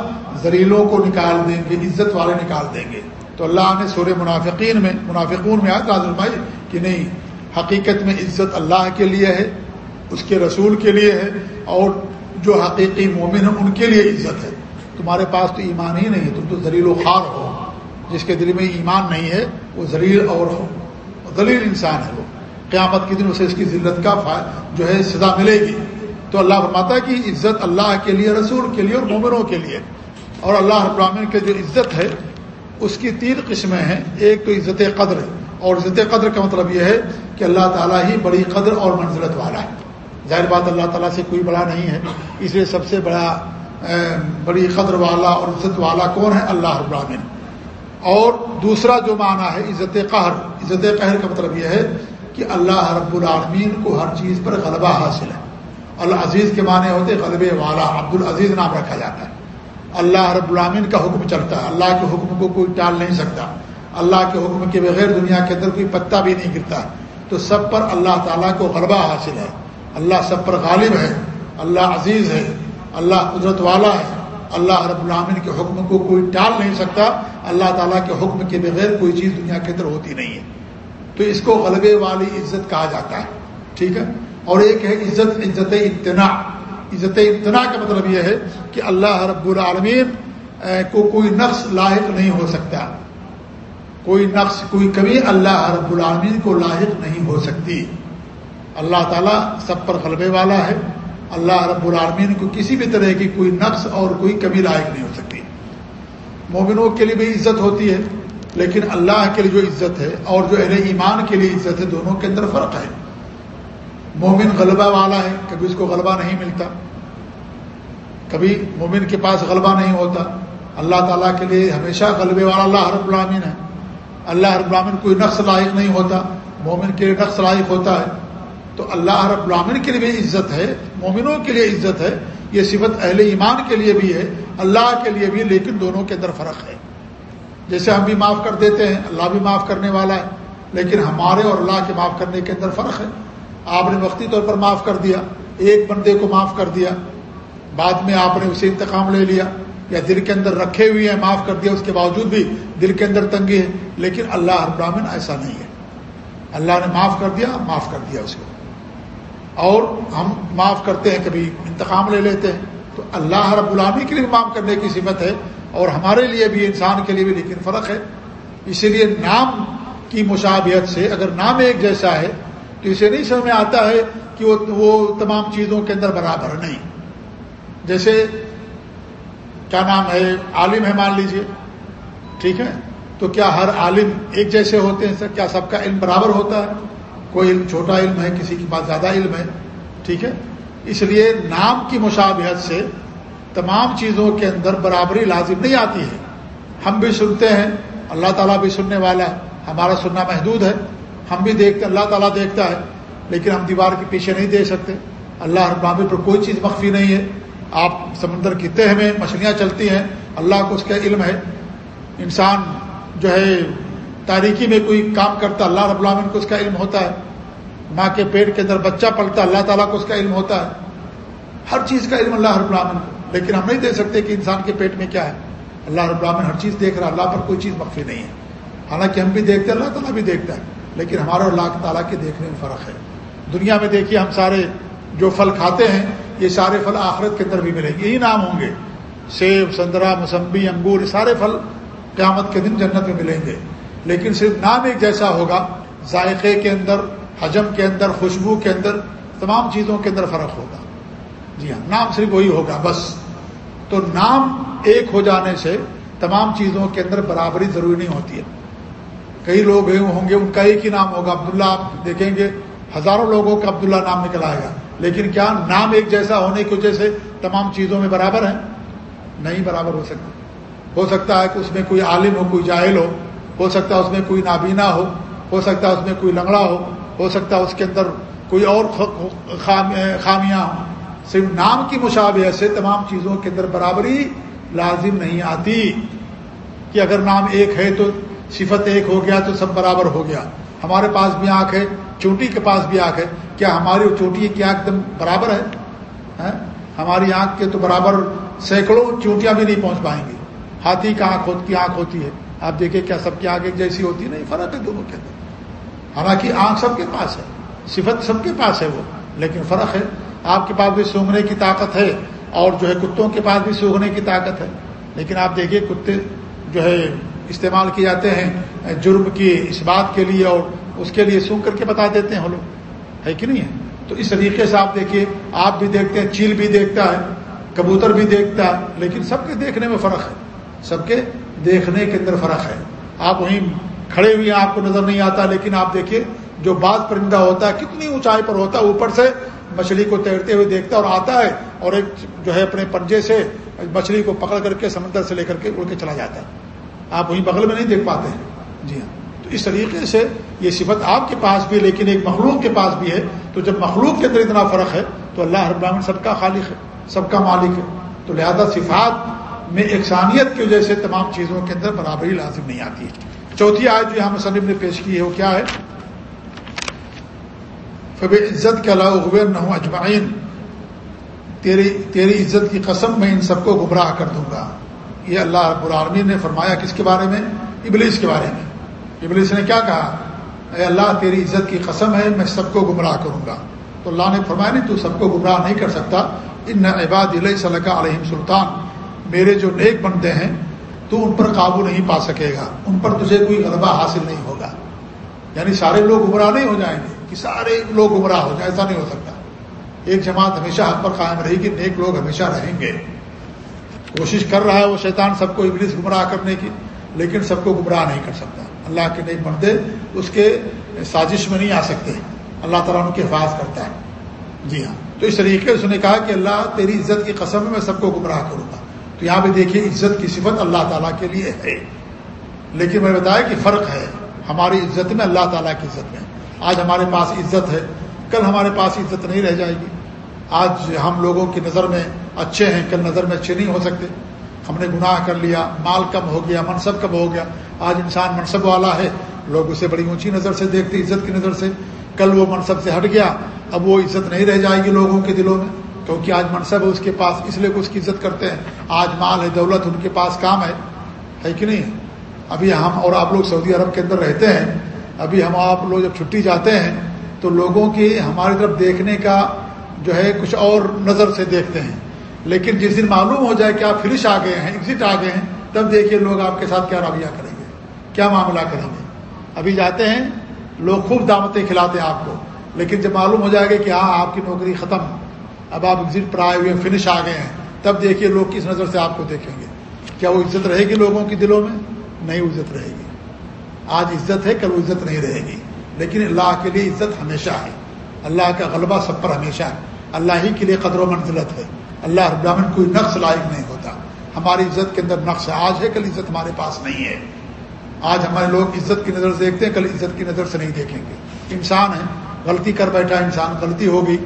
زریلوں کو نکال دیں گے، عزت والے نکال دیں گے۔ تو اللہ نے سورہ منافقین میں، منافقون میں آج فرمائی کہ نہیں، حقیقت میں عزت اللہ کے لیے ہے، اس کے رسول کے لیے ہے، اور جو حقیقی مومن ہیں، ان کے لیے عزت ہے۔ تمہارے پاس تو ایمان ہی نہیں ہے، تم تو زلیل و خوار ہو، جس کے دل میں ایمان نہیں ہے وہ زلیل اور دلیل انسان ہے وہ۔ قیامت کے دن اسے اس کی ذلت کا جو ہے، سزا ملے گی۔ تو اللہ فرماتا ہے کہ عزت اللہ کے لیے، رسول کے لیے اور مومنوں کے لیے۔ اور اللہ ابراہین کے جو عزت ہے، اس کی تین قسمیں ہیں۔ ایک تو عزت قدر، اور عزت قدر کا مطلب یہ ہے کہ اللہ تعالیٰ ہی بڑی قدر اور منزلت والا ہے۔ ظاہر بات، اللہ تعالیٰ سے کوئی بڑا نہیں ہے۔ اس لیے سب سے بڑا بڑی قدر والا اور عزت والا کون ہے؟ اللہ ابراہین اور دوسرا جو معنی ہے عزت قہر عزت قہر کا مطلب یہ ہے کہ اللہ رب العالمین کو ہر چیز پر غلبہ حاصل ہے۔ العزیز کے معنی ہوتے غلبے والا، عبد العزیز نام رکھا جاتا ہے۔ اللہ رب العامین کا حکم چلتا ہے، اللہ کے حکم کو کوئی ٹال نہیں سکتا۔ اللہ کے حکم کے بغیر دنیا کے اندر کوئی پتا بھی نہیں گرتا۔ تو سب پر اللہ تعالیٰ کو غلبہ حاصل ہے۔ اللہ سب پر غالب ہے، اللہ عزیز ہے، اللہ قدرت والا ہے۔ اللہ رب العامن کے حکم کو کوئی ٹال نہیں سکتا، اللہ تعالیٰ کے حکم کے بغیر کوئی چیز دنیا کے اندر ہوتی نہیں ہے۔ تو اس کو غلبے والی عزت کہا جاتا ہے، ٹھیک ہے؟ اور ایک ہے عزت عزت امتنا عزت امتنا کا مطلب یہ ہے کہ اللہ رب العالمین کو کوئی نقص لاحق نہیں ہو سکتا۔ کوئی نقص، کوئی کمی اللہ رب العالمین کو لاحق نہیں ہو سکتی۔ اللہ تعالیٰ سب پر غلبے والا ہے۔ اللہ رب العالمین کو کسی بھی طرح کی کوئی نقص اور کوئی کمی لائق نہیں ہو سکتی۔ مومنوں کے لیے بھی عزت ہوتی ہے، لیکن اللہ کے لیے جو عزت ہے اور جو اہل ایمان کے لیے عزت ہے، دونوں کے اندر فرق ہے۔ مومن غلبہ والا ہے، کبھی اس کو غلبہ نہیں ملتا۔ کبھی مومن کے پاس غلبہ نہیں ہوتا۔ اللہ تعالیٰ کے لیے ہمیشہ غلبے والا اللہ رب العامین ہے۔ اللہ رب العامن کوئی نقص لائق نہیں ہوتا۔ مومن کے لیے نقص لائق ہوتا ہے۔ تو اللہ رب العامن کے لیے بھی عزت ہے۔ مومنوں کے لیے عزت ہے، یہ صفت اہل ایمان کے لیے بھی ہے، اللہ کے لیے بھی، لیکن دونوں کے اندر فرق ہے۔ جیسے ہم بھی معاف کر دیتے ہیں، اللہ بھی معاف کرنے والا ہے، لیکن ہمارے اور اللہ کے معاف کرنے کے اندر فرق ہے۔ آپ نے وقتی طور پر معاف کر دیا، ایک بندے کو معاف کر دیا، بعد میں آپ نے اسے انتقام لے لیا، یا دل کے اندر رکھے ہوئے ہیں، معاف کر دیا، اس کے باوجود بھی دل کے اندر تنگی ہے، لیکن اللہ ابراہین ایسا نہیں ہے۔ اللہ نے معاف کر دیا، معاف کر دیا اس کو۔ اور ہم معاف کرتے ہیں، کبھی انتقام لے لیتے ہیں۔ تو اللہ رب العامی کے لیے معاف کرنے کی صفت ہے اور ہمارے لیے بھی، انسان کے لیے بھی، لیکن فرق ہے۔ اسی لیے نام کی مشابہت سے، اگر نام ایک جیسا ہے، تو اسے نہیں سمجھ میں آتا ہے کہ وہ وہ تمام چیزوں کے اندر برابر نہیں۔ جیسے کیا نام ہے، عالم ہے مان لیجیے۔ ٹھیک ہے؟ تو کیا ہر عالم ایک جیسے ہوتے ہیں سر؟ کیا سب کا علم برابر ہوتا ہے؟ کوئی علم، چھوٹا علم ہے، کسی کے پاس زیادہ علم ہے، ٹھیک ہے؟ اس لیے نام کی مشابہت سے تمام چیزوں کے اندر برابری لازم نہیں آتی ہے۔ ہم بھی سنتے ہیں، اللہ تعالیٰ بھی سننے والا ہے، ہمارا سننا محدود ہے۔ ہم بھی دیکھتے، اللہ تعالیٰ دیکھتا ہے، لیکن ہم دیوار کے پیچھے نہیں دیکھ سکتے۔ اللہ ابامل پر کوئی چیز مخفی نہیں ہے۔ آپ سمندر کی تہ میں مچھلیاں چلتی ہیں، اللہ کو اس کا علم ہے۔ انسان جو ہے تاریخی میں کوئی کام کرتا اللہ رب العالمین کو اس کا علم ہوتا ہے۔ ماں کے پیٹ کے اندر بچہ پلتا اللہ تعالیٰ کو اس کا علم ہوتا ہے۔ ہر چیز کا علم اللہ رب العالمین کو، لیکن ہم نہیں دیکھ سکتے کہ انسان کے پیٹ میں کیا ہے۔ اللہ رب العالمین ہر چیز دیکھ رہا اللہ پر کوئی چیز مخفی نہیں ہے۔ حالانکہ ہم بھی دیکھتے ہیں، اللہ تعالیٰ بھی دیکھتا ہے، لیکن ہمارے اللہ تعالیٰ کے دیکھنے میں فرق ہے۔ دنیا میں دیکھیے ہم سارے جو پھل کھاتے ہیں، یہ سارے پھل آخرت کے اندر بھی ملیں گے۔ یہی نام ہوں گے۔ سیب سندرا موسمبی انگور، یہ سارے پھل قیامت کے دن جنت میں ملیں گے۔ لیکن صرف نام ایک جیسا ہوگا، ذائقے کے اندر، حجم کے اندر، خوشبو کے اندر، تمام چیزوں کے اندر فرق ہوگا۔ جی ہاں نام صرف وہی ہوگا، بس۔ تو نام ایک ہو جانے سے تمام چیزوں کے اندر برابری ضروری نہیں ہوتی ہے۔ کئی لوگ ہوں گے، ان کا ایک ہی نام ہوگا، عبداللہ، آپ دیکھیں گے، ہزاروں لوگوں کا عبداللہ نام نکل آئے گا۔ لیکن کیا نام ایک جیسا ہونے کی وجہ سے تمام چیزوں میں برابر ہے نہیں برابر ہو سکتا۔ ہو سکتا ہے کہ اس میں کوئی عالم ہو، کوئی جاہل ہو ہو سکتا ہے اس میں کوئی نابینا ہو ہو سکتا ہے اس میں کوئی لنگڑا ہو ہو سکتا ہے اس کے اندر کوئی اور خامیاں ہوں۔ صرف نام کی مشابہت سے تمام چیزوں کے اندر برابری لازم نہیں آتی۔ کہ اگر نام ایک ہے تو صفت ایک ہو گیا تو سب برابر ہو گیا۔ ہمارے پاس بھی آنکھ ہے، چوٹی کے پاس بھی آنکھ ہے۔ کیا ہماری چوٹی کی آنکھ دم برابر ہے؟ ہاں؟ ہماری آنکھ کے تو برابر سینکڑوں چوٹیاں بھی نہیں پہنچ پائیں گی۔ ہاتھی کا آنکھ کی آنکھ ہوتی ہے۔ آپ دیکھیں کیا سب کی آنکھ ایک جیسی ہوتی ہے؟ نہیں، فرق ہے دونوں کے اندر۔ حالانکہ آنکھ سب کے پاس ہے، صفت سب کے پاس ہے وہ، لیکن فرق ہے آپ کے پاس بھی سونگنے کی طاقت ہے اور جو ہے کتوں کے پاس بھی سونگنے کی طاقت ہے۔ لیکن آپ دیکھیے کتے جو ہے استعمال کیے جاتے ہیں جرم کی اس بات کے لیے اور اس کے لیے سونگ کر کے بتا دیتے ہیں وہ لوگ۔ ہے کہ نہیں ہے؟ تو اس طریقے سے آپ دیکھیے، آپ بھی دیکھتے ہیں، چیل بھی دیکھتا ہے، کبوتر بھی دیکھتا ہے، لیکن سب کے دیکھنے میں فرق ہے۔ سب کے دیکھنے کے اندر فرق ہے۔ آپ وہیں کھڑے ہوئے آپ کو نظر نہیں آتا، لیکن آپ دیکھیے، جو بعض پرندہ ہوتا ہے، کتنی اونچائی پر ہوتا ہے، اوپر سے مچھلی کو تیرتے ہوئے دیکھتا ہے اور آتا ہے اور ایک جو ہے اپنے پنجے سے مچھلی کو پکڑ کر کے سمندر سے لے کر کے اڑ کے چلا جاتا ہے۔ آپ وہیں بغل میں نہیں دیکھ پاتے ہیں۔ جی ہاں۔ تو اس طریقے سے یہ صفت آپ کے پاس بھی ہے، لیکن ایک مخلوق کے پاس بھی ہے۔ تو جب مخلوق کے اندر اتنا فرق ہے، تو اللہ رب العالمین سب کا خالق ہے، سب کا مالک ہے۔ تو لہذا صفات میں یکسانیت کی وجہ سے تمام چیزوں کے اندر برابری لازم نہیں آتی ہے۔ چوتھی آج جو یہاں مصنف نے پیش کی ہے وہ کیا ہے؟ فب عزت کے علاوہ نہ اجمعین۔ تیری تیری عزت کی قسم میں ان سب کو گمراہ کر دوں گا۔ یہ اللہ رب العالمین نے فرمایا کس کے بارے میں؟ ابلیس کے بارے میں۔ ابلیس نے کیا کہا؟ اے اللہ، تیری عزت کی قسم ہے، میں سب کو گمراہ کروں گا۔ تو اللہ نے فرمایا نہیں، تو سب کو گمراہ نہیں کر سکتا۔ ان عباد علیہ صلی علیہم سلطان۔ میرے جو نیک بندے ہیں، تو ان پر قابو نہیں پا سکے گا۔ ان پر تجھے کوئی غلبہ حاصل نہیں ہوگا۔ یعنی سارے لوگ گمراہ نہیں ہو جائیں گے کہ سارے لوگ گمراہ ہو جائے ایسا نہیں ہو سکتا۔ ایک جماعت ہمیشہ حق پر قائم رہے گی، نیک لوگ ہمیشہ رہیں گے۔ کوشش کر رہا ہے وہ شیطان سب کو انگلش گمراہ کرنے کی، لیکن سب کو گمراہ نہیں کر سکتا۔ اللہ کے نیک بندے اس کے سازش میں نہیں آ سکتے۔ اللہ تعالیٰ ان کی حفاظ کرتا ہے۔ جی ہاں۔ تو اس طریقے سے اس نے کہا کہ اللہ تیری عزت کی قسم میں سب کو گمراہ کروں گا۔ یہاں پہ دیکھیے عزت کی صفت اللہ تعالیٰ کے لیے ہے۔ لیکن میں بتایا کہ فرق ہے۔ ہماری عزت میں اللہ تعالیٰ کی عزت میں۔ آج ہمارے پاس عزت ہے۔ کل ہمارے پاس عزت نہیں رہ جائے گی۔ آج ہم لوگوں کی نظر میں اچھے ہیں، کل نظر میں اچھے نہیں ہو سکتے۔ ہم نے گناہ کر لیا، مال کم ہو گیا، منصب کم ہو گیا۔ آج انسان منصب والا ہے۔ لوگ اسے بڑی اونچی نظر سے دیکھتے، عزت کی نظر سے۔ کل وہ منصب سے ہٹ گیا۔ اب وہ عزت نہیں رہ جائے گی لوگوں کے دلوں میں۔ کیونکہ آج منصب ہے اس کے پاس، اس لیے اس کی عزت کرتے ہیں۔ آج مال ہے، دولت ان کے پاس کام ہے۔ ہے کہ نہیں؟ ابھی ہم اور آپ لوگ سعودی عرب کے اندر رہتے ہیں۔ ابھی ہم آپ لوگ جب چھٹی جاتے ہیں تو لوگوں کی ہماری طرف دیکھنے کا جو ہے کچھ اور نظر سے دیکھتے ہیں۔ لیکن جس دن معلوم ہو جائے کہ آپ فنش آ گئے ہیں ایگزٹ آ گئے ہیں، تب دیکھیے لوگ آپ کے ساتھ کیا رویہ کریں گے۔ کیا معاملہ کریں گے؟ ابھی جاتے ہیں، لوگ خوب دعوتیں کھلاتے ہیں آپ کو۔ لیکن جب معلوم ہو جائے گا کہ ہاں آپ کی نوکری ختم اب آپ ایگزٹ پر آئے ہوئے فنش آ گئے ہیں، تب دیکھیے لوگ کس نظر سے آپ کو دیکھیں گے۔ کیا وہ عزت رہے گی لوگوں کی دلوں میں؟ نہیں عزت رہے گی۔ آج عزت ہے، کل وہ عزت نہیں رہے گی۔ لیکن اللہ کے لیے عزت ہمیشہ ہے۔ اللہ کا غلبہ سب پر ہمیشہ ہے۔ اللہ ہی کے لیے قدر و منزلت ہے۔ اللہ ابراہین کوئی نقص لائق نہیں ہوتا۔ ہماری عزت کے اندر نقص ہے۔ آج ہے، کل عزت ہمارے پاس نہیں ہے۔ آج ہمارے لوگ عزت کی نظر سے دیکھتے ہیں، کل عزت کی نظر سے نہیں دیکھیں گے۔ انسان ہے، غلطی کر بیٹھا انسان، غلطی ہوگی۔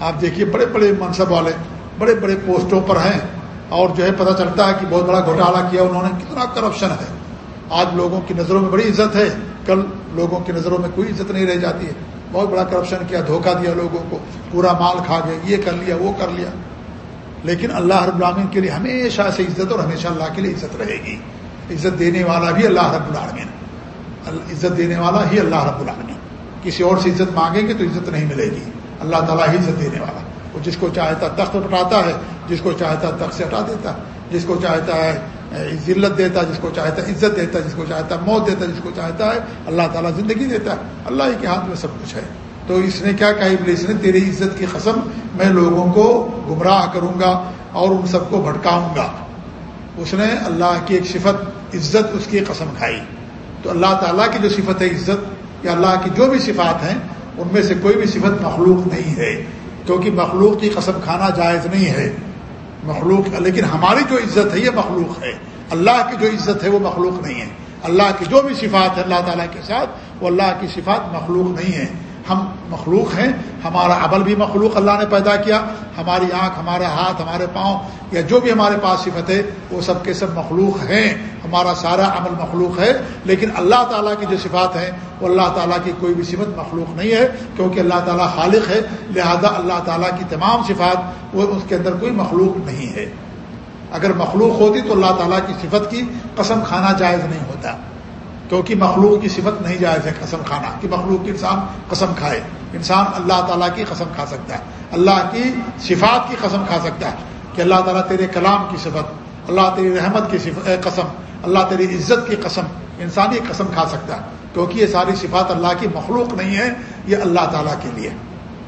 آپ دیکھیے بڑے بڑے منصب والے، بڑے بڑے پوسٹوں پر ہیں اور جو ہے پتہ چلتا ہے کہ بہت بڑا گھوٹالا کیا انہوں نے، کتنا کرپشن ہے۔ آج لوگوں کی نظروں میں بڑی عزت ہے، کل لوگوں کی نظروں میں کوئی عزت نہیں رہ جاتی ہے۔ بہت بڑا کرپشن کیا، دھوکہ دیا لوگوں کو، پورا مال کھا گیا یہ کر لیا، وہ کر لیا۔ لیکن اللہ رب العالمین کے لیے ہمیشہ سے عزت اور ہمیشہ اللہ کے لیے عزت رہے گی۔ عزت دینے والا بھی اللہ رب العالمین عزت دینے والا ہی اللہ رب العالمین کسی اور سے عزت مانگیں گے تو عزت نہیں ملے گی۔ اللہ تعالیٰ ہی عزت دینے والا وہ جس کو چاہتا تخت پٹاتا ہے، جس کو چاہتا تخت سے ہٹا دیتا جس کو چاہتا ہے ذلت دیتا جس کو چاہتا ہے عزت دیتا جس کو چاہتا ہے موت دیتا جس کو چاہتا ہے اللہ تعالیٰ زندگی دیتا ہے۔ اللہ ہی کے ہاتھ میں سب کچھ ہے۔ تو اس نے کیا کہا؟ ابلیس نے، تیری عزت کی قسم میں لوگوں کو گمراہ کروں گا اور ان سب کو بھٹکاؤں گا۔ اس نے اللہ کی ایک صفت، عزت اس کی قسم کھائی۔ تو اللہ تعالیٰ کی جو صفت ہے عزت، یا اللہ کی جو بھی صفات ہیں ان میں سے کوئی بھی صفت مخلوق نہیں ہے، کیونکہ مخلوق کی قسم کھانا جائز نہیں ہے۔ مخلوق، لیکن ہماری جو عزت ہے، یہ مخلوق ہے۔ اللہ کی جو عزت ہے، وہ مخلوق نہیں ہے۔ اللہ کی جو بھی صفات ہے اللہ تعالیٰ کے ساتھ، وہ اللہ کی صفات مخلوق نہیں ہے ہم مخلوق ہیں، ہمارا عمل بھی مخلوق اللہ نے پیدا کیا، ہماری آنکھ ہمارا ہاتھ، ہمارے پاؤں یا جو بھی ہمارے پاس صفت ہے، وہ سب کے سب مخلوق ہیں۔ ہمارا سارا عمل مخلوق ہے، لیکن اللہ تعالیٰ کی جو صفات ہیں، وہ اللہ تعالیٰ کی کوئی بھی صفت مخلوق نہیں ہے، کیونکہ اللہ تعالیٰ خالق ہے، لہذا اللہ تعالیٰ کی تمام صفات، وہ اس کے اندر کوئی مخلوق نہیں ہے۔ اگر مخلوق ہوتی تو اللہ تعالیٰ کی صفت کی قسم کھانا جائز نہیں ہوتا۔ کیونکہ مخلوق کی صفت نہیں جائز ہے قسم کھانا، کہ مخلوق کی انسان قسم کھائے۔ انسان اللہ تعالیٰ کی قسم کھا سکتا ہے۔ اللہ کی صفات کی قسم کھا سکتا ہے کہ اللہ تعالیٰ تیرے کلام کی صفت، اللہ تیری رحمت کی قسم، اللہ تیری عزت کی قسم انسانی قسم کھا سکتا ہے۔ کیونکہ یہ ساری صفات اللہ کی مخلوق نہیں ہے یہ اللہ تعالیٰ کے لیے۔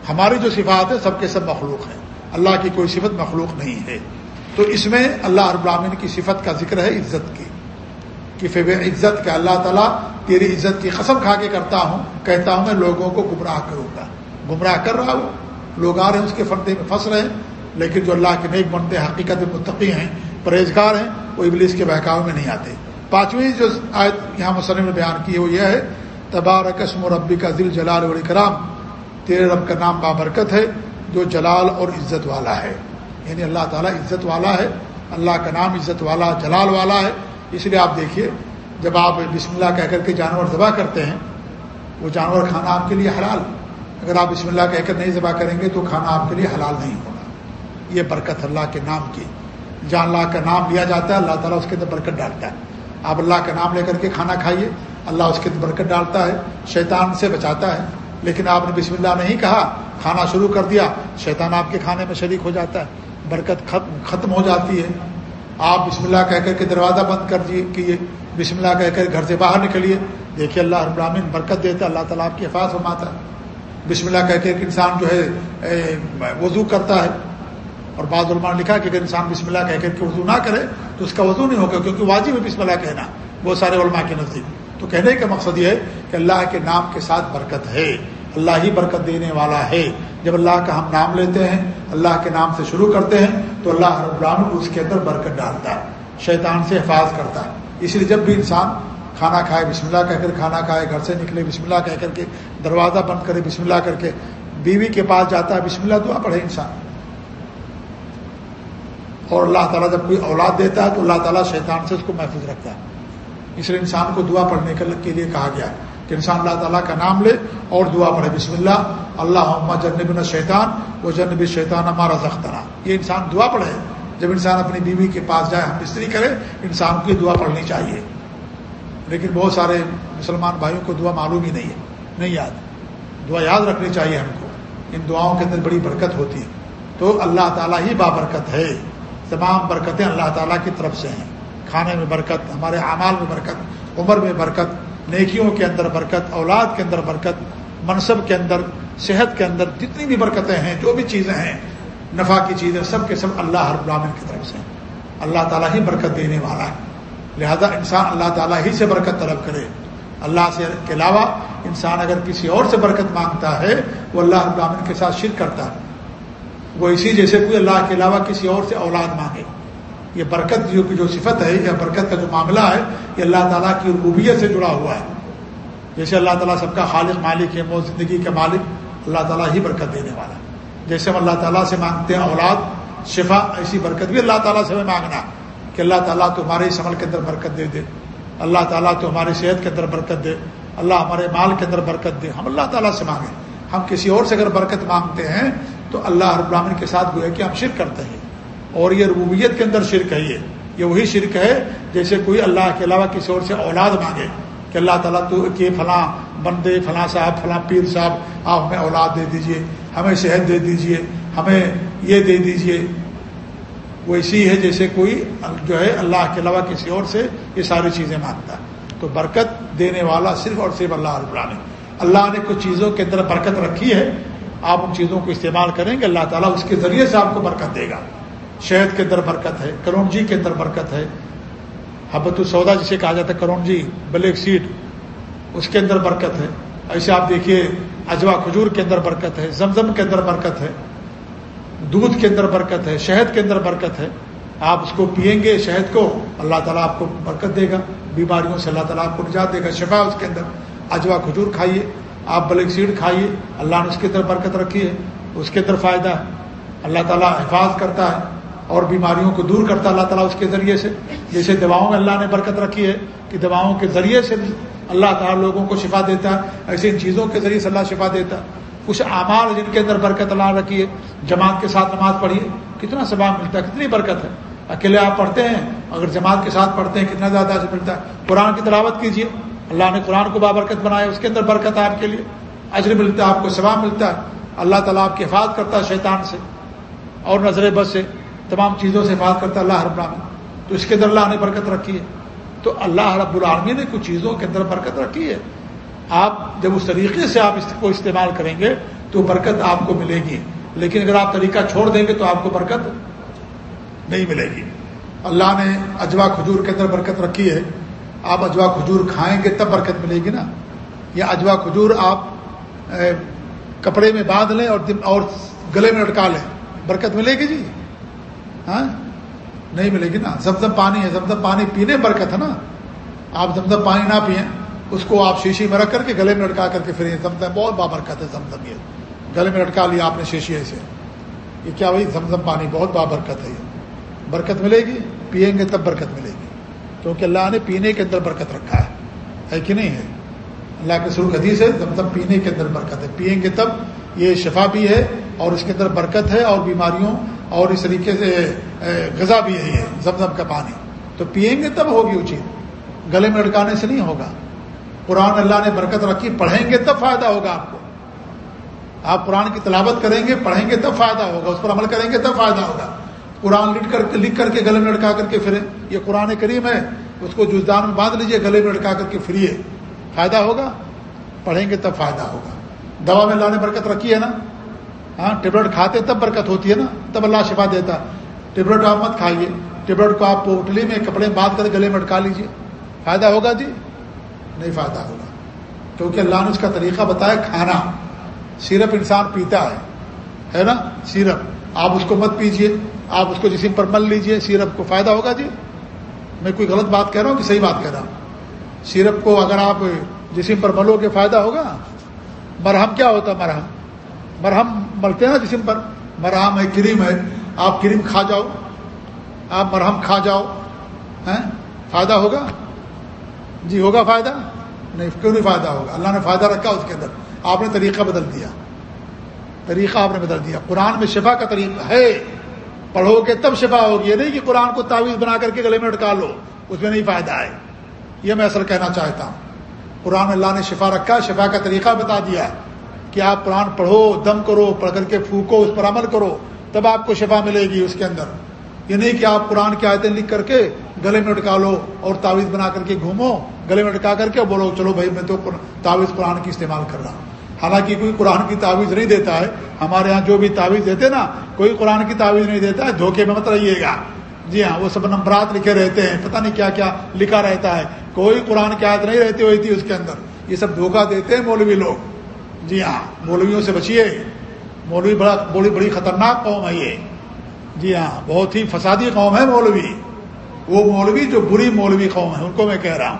ہماری جو صفات ہے سب کے سب مخلوق ہیں۔ اللہ کی کوئی صفت مخلوق نہیں ہے۔ تو اس میں اللہ رب العالمین کی صفت کا ذکر ہے، عزت کی۔ کہ فب عزت کا اللہ تعالیٰ تیری عزت کی قسم کھا کے کرتا ہوں، کہتا ہوں میں لوگوں کو گمراہ کروں گا۔ گمراہ کر رہا ہوں۔ لوگ آ رہے ہیں اس کے فردے میں پھنس رہے ہیں، لیکن جو اللہ کے نیک بنتے حقیقت متقی ہیں، پرہیزگار ہیں، وہ ابلیس کے بہکاؤ میں نہیں آتے۔ پانچویں جو آیت یہاں مسلم نے بیان کی ہے، وہ یہ ہے تبار قسم و ربی کا دل جلال و کرام تیرے رب کا نام بابرکت ہے، جو جلال اور عزت والا ہے۔ یعنی اللہ تعالیٰ عزت والا ہے، اللہ کا نام عزت والا، جلال والا ہے۔ اس لیے آپ دیکھیے، جب آپ بسم اللہ کہہ کر کے جانور ذبح کرتے ہیں، وہ جانور کھانا آپ کے لیے حلال۔ اگر آپ بسم اللہ کہہ کر نہیں ذبح کریں گے تو کھانا آپ کے لیے حلال نہیں ہوگا۔ یہ برکت اللہ کے نام کی۔ جہاں اللہ کا نام لیا جاتا ہے، اللہ تعالیٰ اس کے اندر برکت ڈالتا ہے۔ آپ اللہ کا نام لے کر کے کھانا کھائیے، اللہ اس کے اندر برکت ڈالتا ہے، شیطان سے بچاتا ہے۔ لیکن آپ نے بسم اللہ نہیں کہا، کھانا شروع کر دیا، شیطان آپ کے کھانے میں شریک ہو جاتا ہے۔ برکت ختم ہو جاتی ہے۔ آپ بسم اللہ کہہ کر کے دروازہ بند کر دیے کیے۔ بسم اللہ کہہ کر گھر سے باہر نکلیے۔ دیکھیے اللہ ابراہین برکت دیتا اللہ تعالیٰ آپ کی حفاظ فرماتا ہے۔ بسم اللہ کہہ کے انسان جو ہے وضو کرتا ہے۔ اور بعض علماء نے لکھا کہ اگر انسان بسم اللہ کہہ کر کے وضو نہ کرے، تو اس کا وضو نہیں ہوگا، کیونکہ واجب ہے بسم اللہ کہنا۔ بہت سارے علماء کے نزدیک۔ تو کہنے کا مقصد یہ ہے کہ اللہ کے نام کے ساتھ برکت ہے۔ اللہ ہی برکت دینے والا ہے۔ جب اللہ کا ہم نام لیتے ہیں، اللہ کے نام سے شروع کرتے ہیں، تو اللہ رب العالمین اس کے اندر برکت ڈالتا ہے، شیطان سے حفاظ کرتا ہے۔ اس لیے جب بھی انسان کھانا کھائے، بسم اللہ کہہ کر کھانا کھائے، گھر سے نکلے، بسم اللہ کہہ کر کے دروازہ بند کرے، بسم اللہ کر کے بیوی کے پاس جاتا ہے، بسم اللہ دعا پڑھے انسان۔ اور اللہ تعالیٰ جب کوئی اولاد دیتا ہے، تو اللہ تعالیٰ شیطان سے اس کو محفوظ رکھتا ہے۔ اس لیے انسان کو دعا پڑھنے کے لیے کہا گیا ہے۔ کہ انسان اللہ تعالیٰ کا نام لے اور دعا پڑھے۔ بسم اللہ۔ اللہ جنب شیطان وہ جنب شیطان ہمارا زختنا یہ انسان دعا پڑھے۔ جب انسان اپنی بیوی کے پاس جائے، ہم استری کرے، انسان کو یہ دعا پڑھنی چاہیے۔ لیکن بہت سارے مسلمان بھائیوں کو دعا معلوم ہی نہیں ہے۔ نہیں یاد۔ دعا یاد رکھنی چاہیے ہم کو۔ ان دعاؤں کے اندر بڑی برکت ہوتی ہے۔ تو اللہ تعالیٰ ہی بابرکت ہے۔ تمام برکتیں اللہ تعالیٰ کی طرف سے ہیں۔ کھانے میں برکت، ہمارے اعمال میں برکت، عمر میں برکت نیکیوں کے اندر برکت، اولاد کے اندر برکت، منصب کے اندر، صحت کے اندر جتنی بھی برکتیں ہیں، جو بھی چیزیں ہیں، نفع کی چیزیں سب کے سب اللہ ہر العالمین کی طرف سے اللہ تعالیٰ ہی برکت دینے والا ہے۔ لہذا انسان اللہ تعالیٰ ہی سے برکت طلب کرے۔ اللہ سے کے علاوہ انسان اگر کسی اور سے برکت مانگتا ہے، وہ اللہ العالمین کے ساتھ شرک کرتا ہے۔ وہ اسی جیسے کوئی اللہ کے علاوہ کسی اور سے اولاد مانگے۔ یہ برکت جو جو صفت ہے، یا برکت کا جو معاملہ ہے، یہ اللہ تعالیٰ کی ربوبیت سے جڑا ہوا ہے۔ جیسے اللہ تعالیٰ سب کا خالق، مالک، ہے، موت، زندگی کا مالک، اللہ تعالیٰ ہی برکت دینے والا ہے۔ جیسے ہم اللہ تعالیٰ سے مانگتے ہیں اولاد، شفا، ایسی برکت بھی اللہ تعالیٰ سے ہمیں مانگنا کہ اللہ تعالیٰ تو ہمارے اس عمل کے اندر برکت دے دے۔ اللہ تعالیٰ تو ہماری صحت کے اندر برکت دے۔ اللہ ہمارے مال کے اندر برکت دے۔ ہم اللہ تعالیٰ سے مانگیں۔ ہم کسی اور سے اگر برکت مانگتے ہیں، تو اللہ رب العالمین کے ساتھ گویا کہ ہم شرک کرتے ہیں۔ اور یہ ربوبیت کے اندر شرک ہے یہ۔ یہ وہی شرک ہے جیسے کوئی اللہ کے علاوہ کسی اور سے اولاد مانگے کہ اللہ تعالیٰ تو کہ فلاں بندے، فلاں صاحب، فلاں پیر صاحب، آپ ہمیں اولاد دے دیجیے، ہمیں صحت دے دیجیے، ہمیں یہ دے دیجیے۔ وہ اسی ہے جیسے کوئی جو ہے اللہ کے علاوہ کسی اور سے یہ ساری چیزیں مانگتا۔ ہے تو برکت دینے والا صرف اور صرف اللہ رب العالمین۔ اللہ نے کچھ چیزوں کے اندر برکت رکھی ہے۔ آپ ان چیزوں کو استعمال کریں گے، اللہ تعالیٰ اس کے ذریعے سے آپ کو برکت دے گا۔ شہد کے اندر برکت ہے کرونجی کے اندر برکت ہے۔ حبت السودا جسے کہا جاتا ہے کرونجی بلیک سیڈ، اس کے اندر برکت ہے۔ ایسے آپ دیکھیے، اجوا کھجور کے اندر برکت ہے، زمزم کے اندر برکت ہے، دودھ کے اندر برکت ہے، شہد کے اندر برکت ہے۔ آپ اس کو پئیں گے، شہد کو، اللہ تعالیٰ آپ کو برکت دے گا۔ بیماریوں سے اللہ تعالیٰ آپ کو نجات دے گا، شفا اس کے اندر۔ اجوا کھجور کھائیے، آپ بلیک سیڈ کھائیے، اللہ نے اس کے اندر برکت رکھی ہے۔ اس کے اندر فائدہ ہے اللہ تعالیٰ حفاظ کرتا ہے۔ اور بیماریوں کو دور کرتا ہے اللہ تعالیٰ اس کے ذریعے سے۔ جیسے دواؤں میں اللہ نے برکت رکھی ہے کہ دواؤں کے ذریعے سے اللہ تعالیٰ لوگوں کو شفا دیتا ہے، ایسے ان چیزوں کے ذریعے سے اللہ شفا دیتا ہے۔ کچھ اعمال جن کے اندر برکت اللہ رکھی ہے، جماعت کے ساتھ نماز پڑھیے، کتنا ثباب ملتا ہے، کتنی برکت ہے۔ اکیلے آپ پڑھتے ہیں، اگر جماعت کے ساتھ پڑھتے ہیں، کتنا زیادہ سے ملتا ہے۔ قرآن کی تلاوت کیجیے۔ اللہ نے قرآن کو بابرکت بنایا، اس کے اندر برکت ہے آپ کے لیے۔ اجر ملتا ہے، آپ کو ثواب ملتا ہے۔ اللہ تعالیٰ آپ کی حفاظت کرتا ہے شیطان سے اور نظر بس سے۔ تمام چیزوں سے حفاظت کرتا ہے، اللہ رب العالمین۔ تو اس کے اندر اللہ نے برکت رکھی ہے۔ تو اللہ رب العالمین نے کچھ چیزوں کے اندر برکت رکھی ہے۔ آپ جب اس طریقے سے آپ اس کو استعمال کریں گے، تو برکت آپ کو ملے گی۔ لیکن اگر آپ طریقہ چھوڑ دیں گے، تو آپ کو برکت نہیں ملے گی۔ اللہ نے اجوا کھجور کے اندر برکت رکھی ہے۔ آپ اجوا کھجور کھائیں گے، تب برکت ملے گی نا۔ یا اجوا کھجور آپ کپڑے میں باندھ لیں اور اور گلے میں لٹکا لیں۔ برکت ملے گی جی؟ ہاں؟ نہیں ملے گی نا۔ زمزم پانی ہے، زمزم پانی پینے برکت ہے نا۔ آپ زمزم پانی نہ پئیں، اس کو آپ شیشی میں رکھ کر کے گلے میں لٹکا کر کے پھر زمزم، بہت بابرکت ہے زمزم یہ۔ گلے میں لٹکا لیا آپ نے شیشی ایسے۔ یہ کیا بھائی؟ زمزم پانی، بہت بابرکت ہے یہ۔ برکت ملے گی؟ پئیں گے تب برکت ملے گی۔ کیونکہ اللہ نے پینے کے اندر برکت رکھا ہے۔ ہے کہ نہیں ہے؟ اللہ کے سرخ حدیث ہے، زمزم پینے کے اندر برکت ہے۔ پئیں گے تب یہ شفا بھی ہے اور اس کے اندر برکت ہے اور بیماریوں اور اس طریقے سے غذا بھی یہی ہے زمزم کا پانی۔ تو پئیں گے تب ہوگی وہ چیز۔ گلے میں لٹکانے سے نہیں ہوگا۔ قرآن اللہ نے برکت رکھی، پڑھیں گے تب فائدہ ہوگا آپ کو۔ آپ قرآن کی تلاوت کریں گے، پڑھیں گے تب فائدہ ہوگا۔ اس پر عمل کریں گے تب فائدہ ہوگا۔ قرآن لکھ کر لکھ کر کے گلے میں لٹکا کر کے پھرے یہ قرآن کریم ہے، اس کو جزدان میں باندھ لیجیے، گلے میں لٹکا کر کے پھریے۔ فائدہ ہوگا؟ پڑھیں گے تب فائدہ ہوگا۔ دوا میں اللہ نے برکت رکھی ہے نا؟ ہاں ٹیبلٹ کھاتے تب برکت ہوتی ہے نا، تب اللہ شفا دیتا ٹیبلٹ آپ مت کھائیے۔ ٹیبلٹ کو آپ پوٹلی میں کپڑے باندھ کر گلے میں اٹکا لیجیے فائدہ ہوگا جی؟ نہیں فائدہ ہوگا۔ کیونکہ اللہ نے اس کا طریقہ بتایا، کھانا۔ سیرپ انسان پیتا ہے۔ ہے نا؟ سیرپ۔ آپ اس کو مت پیجیے آپ اس کو جسم پر مل لیجیے سیرپ کو فائدہ ہوگا جی؟ میں کوئی غلط بات کہہ رہا ہوں کہ صحیح بات کہہ رہا ہوں؟ سیرپ کو اگر آپ جسم پر ملو کے فائدہ ہوگا؟ مرہم کیا ہوتا مرہم؟ مرہم ملتے ہیں نا جسم پر۔ مرہم ہے، کریم ہے۔ آپ کریم کھا جاؤ۔ آپ مرہم کھا جاؤ۔ فائدہ ہوگا؟ جی ہوگا فائدہ؟ نہیں، کیوں نہیں فائدہ ہوگا؟ اللہ نے فائدہ رکھا اس کے اندر۔ آپ نے طریقہ بدل دیا۔ طریقہ آپ نے بدل دیا۔ قرآن میں شفا کا طریقہ ہے۔ پڑھو گے تب شفا ہوگی۔ یہ نہیں کہ قرآن کو تعویذ بنا کر کے گلے میں اٹکا لو۔ اس میں نہیں فائدہ ہے۔ یہ میں اصل کہنا چاہتا ہوں۔ قرآن اللہ نے شفا رکھا شفا کا طریقہ بتا دیا ہے۔ کہ آپ قرآن پڑھو، دم کرو، پڑھ کر کے پھونکو، اس پر عمل کرو، تب آپ کو شفا ملے گی اس کے اندر۔ یہ نہیں کہ آپ قرآن کی آیتیں لکھ کر کے گلے میں اٹکا لو اور تعویذ بنا کر کے گھومو، گلے میں اٹکا کر کے بولو، چلو بھائی، میں تو تعویذ قرآن کی استعمال کر رہا ہوں۔ حالانکہ کوئی قرآن کی تعویذ نہیں دیتا ہے۔ ہمارے یہاں جو بھی تعویذ دیتے نا، کوئی قرآن کی تعویذ نہیں دیتا ہے، دھوکے میں مت رہیے گا۔ جی ہاں وہ سب نمبرات لکھے رہتے ہیں، پتہ نہیں کیا کیا لکھا رہتا ہے۔ کوئی قرآن کی آیت نہیں رہتی ہوئی تھی اس کے اندر۔ یہ سب دھوکہ دیتے ہیں مولوی لوگ۔ جی ہاں مولویوں سے بچیے۔ مولوی بڑا بڑی بڑی خطرناک قوم ہے یہ۔ جی ہاں بہت ہی فسادی قوم ہے مولوی۔ وہ مولوی جو بری مولوی قوم ہے، ان کو میں کہہ رہا ہوں۔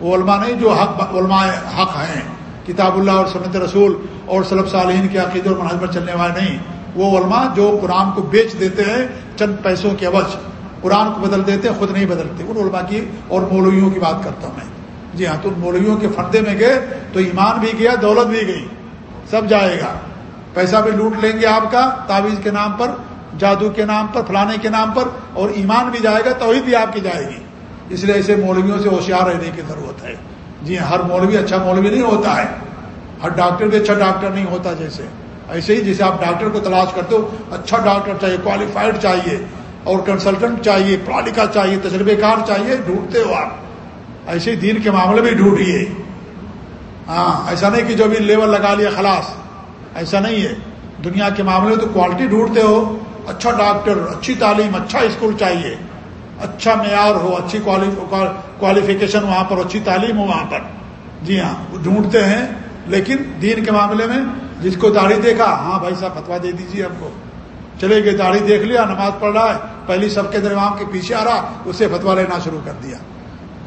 وہ علماء نہیں، جو حق علماء حق ہیں۔ کتاب اللہ اور سنت رسول اور صلب صالحین کے عقید اور مناظر پر چلنے والے نہیں۔ وہ علماء جو قرآن کو بیچ دیتے ہیں چند پیسوں کے عوض، قرآن کو بدل دیتے ہیں، خود نہیں بدلتے۔ ان علماء کی اور مولویوں کی بات کرتا ہوں میں۔ جی ہاں تو مولویوں کے فردے میں گئے، تو ایمان بھی گیا، دولت بھی گئی۔ سب جائے گا۔ پیسہ بھی لوٹ لیں گے آپ کا، تعویذ کے نام پر، جادو کے نام پر، فلانے کے نام پر، اور ایمان بھی جائے گا، توحید بھی آپ کی جائے گی۔ اس لیے ایسے مولویوں سے ہوشیار رہنے کی ضرورت ہے۔ جی ہاں، ہر مولوی اچھا مولوی نہیں ہوتا ہے۔ ہر ڈاکٹر بھی اچھا ڈاکٹر نہیں ہوتا جیسے۔ ایسے ہی جیسے آپ ڈاکٹر کو تلاش کرتے ہو اچھا ڈاکٹر چاہیے کوالیفائڈ چاہیے، اور کنسلٹنٹ چاہیے پڑھا لکھا چاہیے، تجربے کار چاہیے، ڈھونڈتے ہو آپ۔ ایسے ہی دین کے معاملے میں ڈھونڈیے۔ ہاں ایسا نہیں کہ جو بھی لیول لگا لیا، خلاص۔ ایسا نہیں ہے۔ دنیا کے معاملے میں تو کوالٹی ڈھونڈتے ہو۔ اچھا ڈاکٹر، اچھی تعلیم اچھا اسکول چاہیے۔ اچھا معیار ہو، اچھی کوالیفیکیشن وہاں پر، اچھی تعلیم ہو وہاں پر۔ جی ہاں ڈھونڈتے ہیں۔ لیکن دین کے معاملے میں جس کو داڑھی دیکھا ہاں بھائی صاحب فتوا دے دیجیے ہم کو۔ چلے گئے، داڑھی دیکھ لیا، نماز پڑھ رہا ہے۔ پہلی سب کے درمیان کے پیچھے آ رہا، اسے فتوا لینا شروع کر دیا۔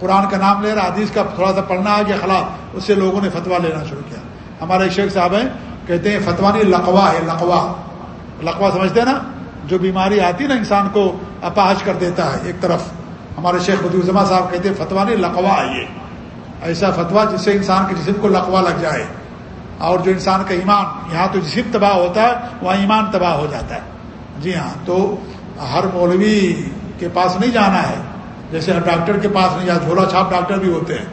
قرآن کا نام لے رہا حدیث کا تھوڑا سا پڑھنا آ گیا خلاف، اس سے لوگوں نے فتوا لینا شروع کیا۔ ہمارے شیخ صاحب ہیں، کہتے ہیں فتوا نہیں لقوا ہے لقوا لقوا سمجھتے ہیں نا؟ جو بیماری آتی نا، انسان کو اپاہج کر دیتا ہے ایک طرف۔ ہمارے شیخ بدیوزما صاحب کہتے ہیں فتوا نہیں لقوا ہے یہ۔ ایسا فتوا جس سے انسان کے جسم کو لقوا لگ جائے۔ اور جو انسان کا ایمان، یہاں تو جسم تباہ ہوتا ہے، وہاں ایمان تباہ ہو جاتا ہے۔ جی ہاں تو ہر مولوی کے پاس نہیں جانا ہے۔ جیسے ہر ڈاکٹر کے پاس نہیں جانا جھولا چھاپ ڈاکٹر بھی ہوتے ہیں۔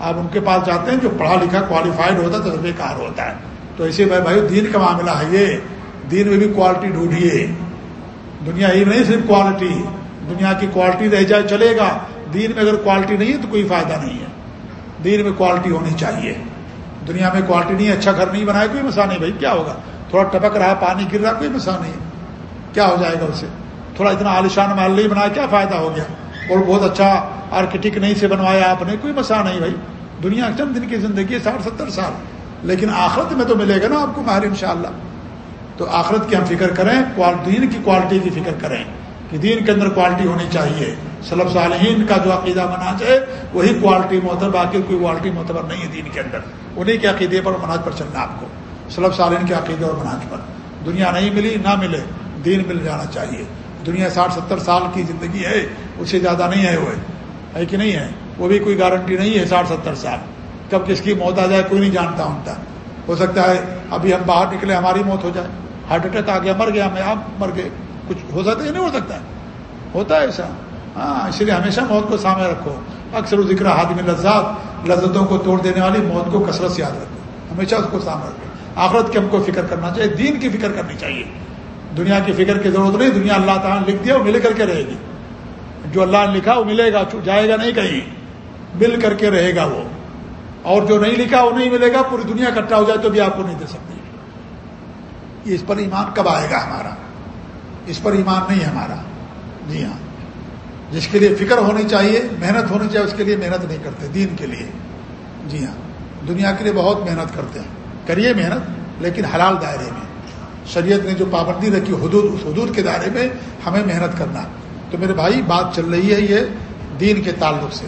آپ ان کے پاس جاتے ہیں جو پڑھا لکھا کوالیفائڈ ہوتا ہے تجربے کار ہوتا ہے۔ تو ایسے بھائی بھائی دین کا معاملہ ہے یہ۔ دین میں بھی کوالٹی ڈھونڈیے۔ دنیا ہی نہیں، صرف کوالٹی دنیا کی کوالٹی رہ جائے، چلے گا۔ دین میں اگر کوالٹی نہیں ہے تو کوئی فائدہ نہیں ہے۔ دین میں کوالٹی ہونی چاہیے۔ دنیا میں کوالٹی نہیں ہے اچھا گھر نہیں بنایا کوئی مسا نہیں بھائی، کیا ہوگا؟ تھوڑا ٹپک رہا ہے پانی گر رہا، کوئی مسا نہیں۔ کیا ہو جائے گا اسے؟ تھوڑا اتنا عالیشان محل نہیں بنایا، کیا فائدہ ہو گیا؟ اور بہت اچھا آرکیٹیکٹ نہیں سے بنوایا آپ نے، کوئی مسا نہیں بھائی۔ دنیا چند دن کی زندگی ہے، ساٹھ ستر سال۔ لیکن آخرت میں تو ملے گا نا آپ کو ماہر ان اللہ تو آخرت کی ہم فکر کریں دین کی کوالٹی کی فکر کریں کہ دین کے اندر کوالٹی ہونی چاہیے۔ سلب صالحین کا جو عقیدہ بنا جائے وہی کوالٹی معتبر، باقی کوئی کوالٹی معتبر نہیں ہے دین کے اندر۔ انہیں کے عقیدے پر مناج پر چلنا آپ کو۔ سلب صالحین کے عقیدے اور مناج پر۔ دنیا نہیں ملی، نہ ملے، دین مل جانا چاہیے۔ دنیا ساٹھ ستر سال کی زندگی ہے اس سے زیادہ نہیں ہے وہ ہے کہ نہیں ہے؟ وہ بھی کوئی گارنٹی نہیں ہے ساٹھ ستر سال۔ کب کس کی موت آ جائے، کوئی نہیں جانتا ہوتا ہو سکتا ہے ابھی ہم باہر نکلے، ہماری موت ہو جائے۔ ہارٹ اٹیک آ گیا، مر گیا میں آپ مر گئے۔ کچھ ہو سکتا ہے؟ نہیں ہو سکتا۔ ہے ہوتا ہے ایسا۔ ہاں اس لیے ہمیشہ موت کو سامنے رکھو۔ اکثر ذکر حادم لذات، لذتوں کو توڑ دینے والی موت کو کثرت سے یاد رکھو۔ ہمیشہ اس کو سامنے رکھو۔ آخرت کی ہم کو فکر کرنا چاہیے، دین کی فکر کرنی چاہیے۔ دنیا کی فکر کی ضرورت نہیں، دنیا اللہ تعالیٰ لکھ دیا وہ مل کر کے رہے گی۔ جو اللہ نے لکھا وہ ملے گا جائے گا نہیں کہیں۔ مل کر کے رہے گا وہ۔ اور جو نہیں لکھا وہ نہیں ملے گا، پوری دنیا اکٹھا ہو جائے تو بھی آپ کو نہیں دے سکتی اس پر ایمان کب آئے گا ہمارا؟ اس پر ایمان نہیں ہے ہمارا۔ جی ہاں۔ جس کے لیے فکر ہونی چاہیے، محنت ہونی چاہیے، اس کے لیے محنت نہیں کرتے، دین کے لیے۔ جی ہاں۔ دنیا کے لیے بہت محنت کرتے ہیں۔ کریے محنت، لیکن حلال دائرے میں۔ شریعت نے جو پابندی رکھی، حدود، اس حدود کے دائرے میں ہمیں محنت کرنا۔ تو میرے بھائی، بات چل رہی ہے یہ دین کے تعلق سے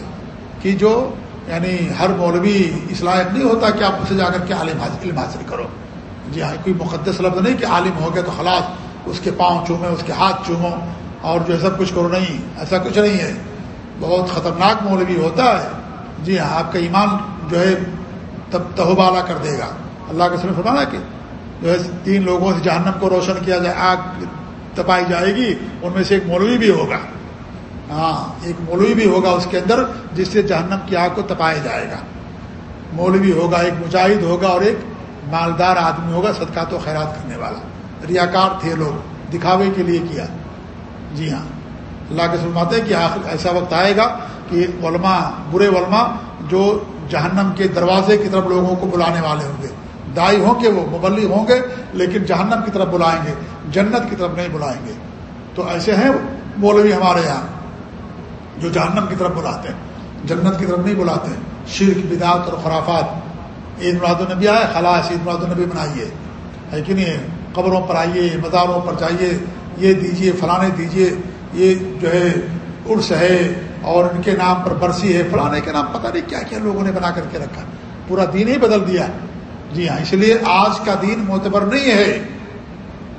کہ جو یعنی ہر مولوی اصلاحیت نہیں ہوتا کہ آپ اسے جا کر کے عالم علم حاصل کرو۔ جی ہاں کوئی مقدس لفظ نہیں کہ عالم ہو گیا تو خلاص اس کے پاؤں چومیں، اس کے ہاتھ چومو اور جو سب کچھ کرو، نہیں، ایسا کچھ نہیں ہے۔ بہت خطرناک مولوی ہوتا ہے۔ جی ہاں آپ کا ایمان جو ہے تب تہوبالا کر دے گا۔ اللہ کے سمے فرمانا کہ جو ہے تین لوگوں سے جہنم کو روشن کیا جائے، آگ تپائی جائے گی، ان میں سے ایک مولوی بھی ہوگا۔ ہاں ایک مولوی بھی ہوگا اس کے اندر، جس سے جہنم کی آگ کو تپایا جائے گا۔ مولوی ہوگا، ایک مجاہد ہوگا اور ایک مالدار آدمی ہوگا، صدقات و خیرات کرنے والا۔ ریاکار تھے لوگ، دکھاوے کے لیے کیا۔ جی ہاں۔ اللہ کے سلماتے ہیں کہ آخر ایسا وقت آئے گا کہ علماء، برے علماء جو جہنم کے دروازے کی طرف لوگوں کو بلانے والے ہوں گے۔ دائی ہوں گے وہ، مبلغ ہوں گے، لیکن جہنم کی طرف بلائیں گے۔ جنت کی طرف نہیں بلائیں گے۔ تو ایسے ہیں مولوی ہمارے یہاں جو جہنم کی طرف بلاتے ہیں، جنت کی طرف نہیں بلاتے ہیں۔ شرک، بدعت اور خرافات۔ عید مراد النبی آئے، خلاص عید مراد النبی بنائیے۔ ہے کہ نہیں؟ قبروں پر آئیے، مزاروں پر جائیے، یہ دیجیے فلانے دیجیے یہ جو ہے عرس ہے اور ان کے نام پر برسی ہے، فلانے کے نام، پتہ نہیں کیا کیا لوگوں نے بنا کر کے رکھا۔ پورا دین ہی بدل دیا۔ جی ہاں اس لیے آج کا دین معتبر نہیں ہے۔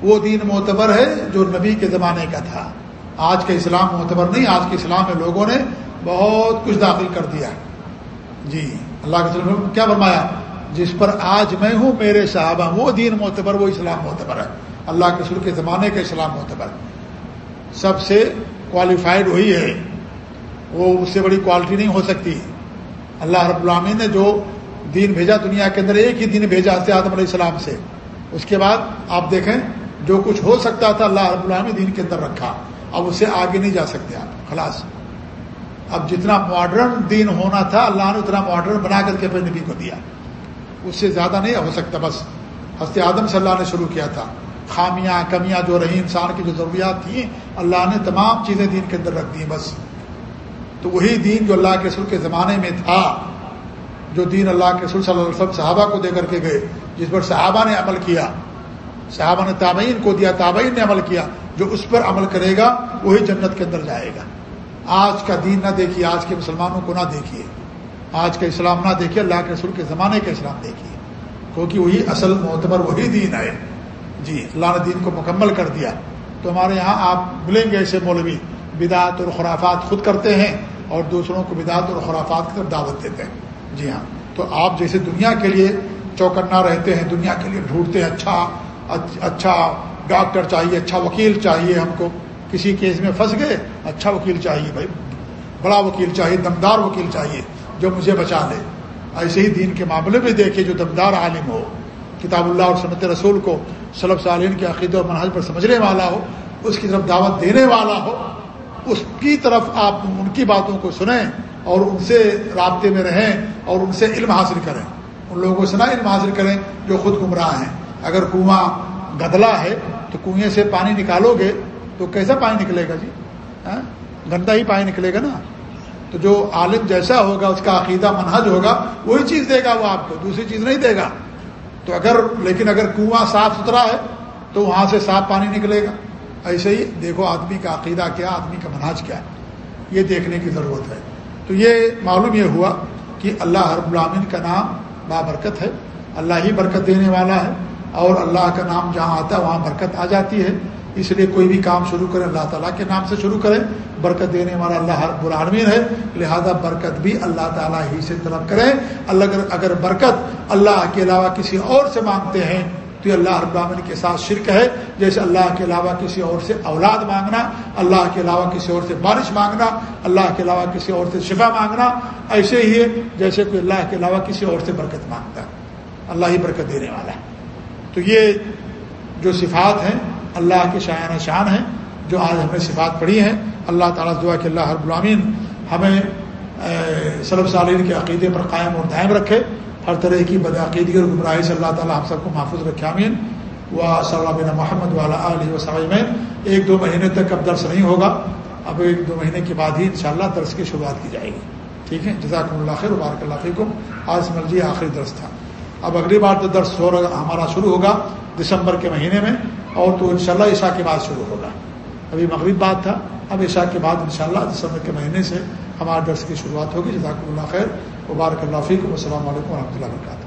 وہ دین معتبر ہے جو نبی کے زمانے کا تھا۔ آج کا اسلام معتبر نہیں، آج کے اسلام میں لوگوں نے بہت کچھ داخل کر دیا۔ جی اللہ کے سلم کیا فرمایا؟ جس پر آج میں ہوں، میرے صحابہ وہ دین معتبر، وہ اسلام معتبر ہے۔ اللہ کے سر کے زمانے کا اسلام معتبر۔ سب سے کوالیفائڈ وہی ہے۔ وہ اس سے بڑی کوالٹی نہیں ہو سکتی۔ اللہ رب العامی نے جو دین بھیجا دنیا کے اندر، ایک ہی دن بھیجا سے آدم علیہ السلام سے۔ اس کے بعد آپ دیکھیں جو کچھ ہو سکتا تھا اللہ رب العامی دین کے اندر رکھا، اب اسے آگے نہیں جا سکتے آپ، خلاص۔ اب جتنا ماڈرن دین ہونا تھا، اللہ نے اتنا ماڈرن بنا کر کے اپنے نبی کو دیا۔ اس سے زیادہ نہیں ہو سکتا، بس۔ ہست آدم سے اللہ نے شروع کیا تھا۔ خامیاں، کمیاں جو رہی انسان کی جو ضروریات تھیں، اللہ نے تمام چیزیں دین کے اندر رکھ دی بس۔ تو وہی دین جو اللہ کے سر کے زمانے میں تھا، جو دین اللہ کے سر صلی اللہ علیہ وسلم صحابہ کو دے کر کے گئے، جس پر صحابہ نے عمل کیا۔ صحابہ نے تابعین کو دیا، تابعین نے عمل کیا، جو اس پر عمل کرے گا، وہی جنت کے اندر جائے گا۔ آج کا دین نہ دیکھیے، آج کے مسلمانوں کو نہ دیکھیے۔ آج کا اسلام نہ دیکھیے، اللہ کے رسول کے زمانے کا اسلام دیکھیے۔ کیونکہ وہی اصل معتبر، وہی دین ہے۔ جی اللہ نے دین کو مکمل کر دیا۔ تو ہمارے یہاں آپ ملیں گے ایسے مولوی، بدعت اور خرافات خود کرتے ہیں اور دوسروں کو بدعت اور خرافات کی طرف دعوت دیتے ہیں۔ جی ہاں۔ تو آپ جیسے دنیا کے لیے چوکنا رہتے ہیں، دنیا کے لیے ڈھونڈتے ہیں اچھا اچھا ڈاکٹر چاہیے اچھا وکیل چاہیے ہم کو۔ کسی کیس میں پھنس گئے اچھا وکیل چاہیے بھائی۔ بڑا وکیل چاہیے، دمدار وکیل چاہیے جو مجھے بچا لے۔ ایسے ہی دین کے معاملے میں دیکھے جو دمدار عالم ہو۔ کتاب اللہ اور سنت رسول کو صلب سالین کے عقیدے اور مناظر پر سمجھنے والا ہو، اس کی طرف دعوت دینے والا ہو، اس کی طرف آپ ان کی باتوں کو سنیں اور ان سے رابطے میں رہیں اور ان سے علم حاصل کریں۔ ان لوگوں سے نہ علم حاصل کریں جو خود گمراہ ہیں۔ اگر کنواں گدلا ہے تو کنویں سے پانی نکالو گے تو کیسا پانی نکلے گا جی؟ ہاں؟ گندا ہی پانی نکلے گا نا؟ تو جو عالم جیسا ہوگا، اس کا عقیدہ منہج ہوگا، وہی چیز دے گا وہ آپ کو، دوسری چیز نہیں دے گا۔ تو اگر، لیکن اگر کنواں صاف ستھرا ہے تو وہاں سے صاف پانی نکلے گا۔ ایسے ہی دیکھو آدمی کا عقیدہ کیا، آدمی کا مناج کیا ہے۔ یہ دیکھنے کی ضرورت ہے۔ تو یہ معلوم یہ ہوا کہ اللہ ہر العامن کا نام بابرکت ہے۔ اللہ ہی برکت دینے والا ہے۔ اور اللہ کا نام جہاں آتا ہے وہاں برکت آ جاتی ہے۔ اس لیے کوئی بھی کام شروع کرے، اللہ تعالیٰ کے نام سے شروع کرے۔ برکت دینے والا اللہ ہر برعالمین ہے لہذا برکت بھی اللہ تعالیٰ ہی سے طلب کریں اللہ اگر برکت اللہ کے علاوہ کسی اور سے مانگتے ہیں، تو یہ اللہ ابراہین کے ساتھ شرک ہے۔ جیسے اللہ کے علاوہ کسی اور سے اولاد مانگنا، اللہ کے علاوہ کسی اور سے بارش مانگنا، اللہ کے علاوہ کسی اور سے شفا مانگنا، ایسے ہی ہے جیسے کوئی اللہ کے علاوہ کسی اور سے برکت مانگتا۔ اللہ ہی برکت دینے والا ہے۔ تو یہ جو صفات ہیں، اللہ کے شاعن شان ہیں، جو آج ہم نے صفات پڑھی ہیں، اللہ تعالیٰ دعا کہ اللہ ہر غلامین ہمیں صلب صالین کے عقیدے پر قائم اور دائم رکھے، ہر طرح کی بدعقیدگی اور گمراہی سے اللہ تعالیٰ ہم سب کو محفوظ رکھے امین و صلی محمد والا علیہ وسلم میں ایک دو مہینے تک اب درس نہیں ہوگا، اب ایک دو مہینے کے بعد ہی انشاءاللہ درس کی شروعات کی جائے گی۔ ٹھیک ہے؟ جزاک اللہ خیر وبارک اللہ فیکم۔ آج مرضی آخری درس تھا۔ اب اگلی بار تو درس ہو ہمارا شروع ہوگا دسمبر کے مہینے میں اور تو انشاءاللہ عشاء کے بعد شروع ہوگا۔ ابھی مغرب بات تھا، اب عشاء کے بعد انشاءاللہ دسمبر کے مہینے سے ہمارے درس کی شروعات ہوگی۔ جزاک اللہ خیر۔ مبارک اللہ فیق السلام علیکم و رحمۃ اللہ وبرکاتہ۔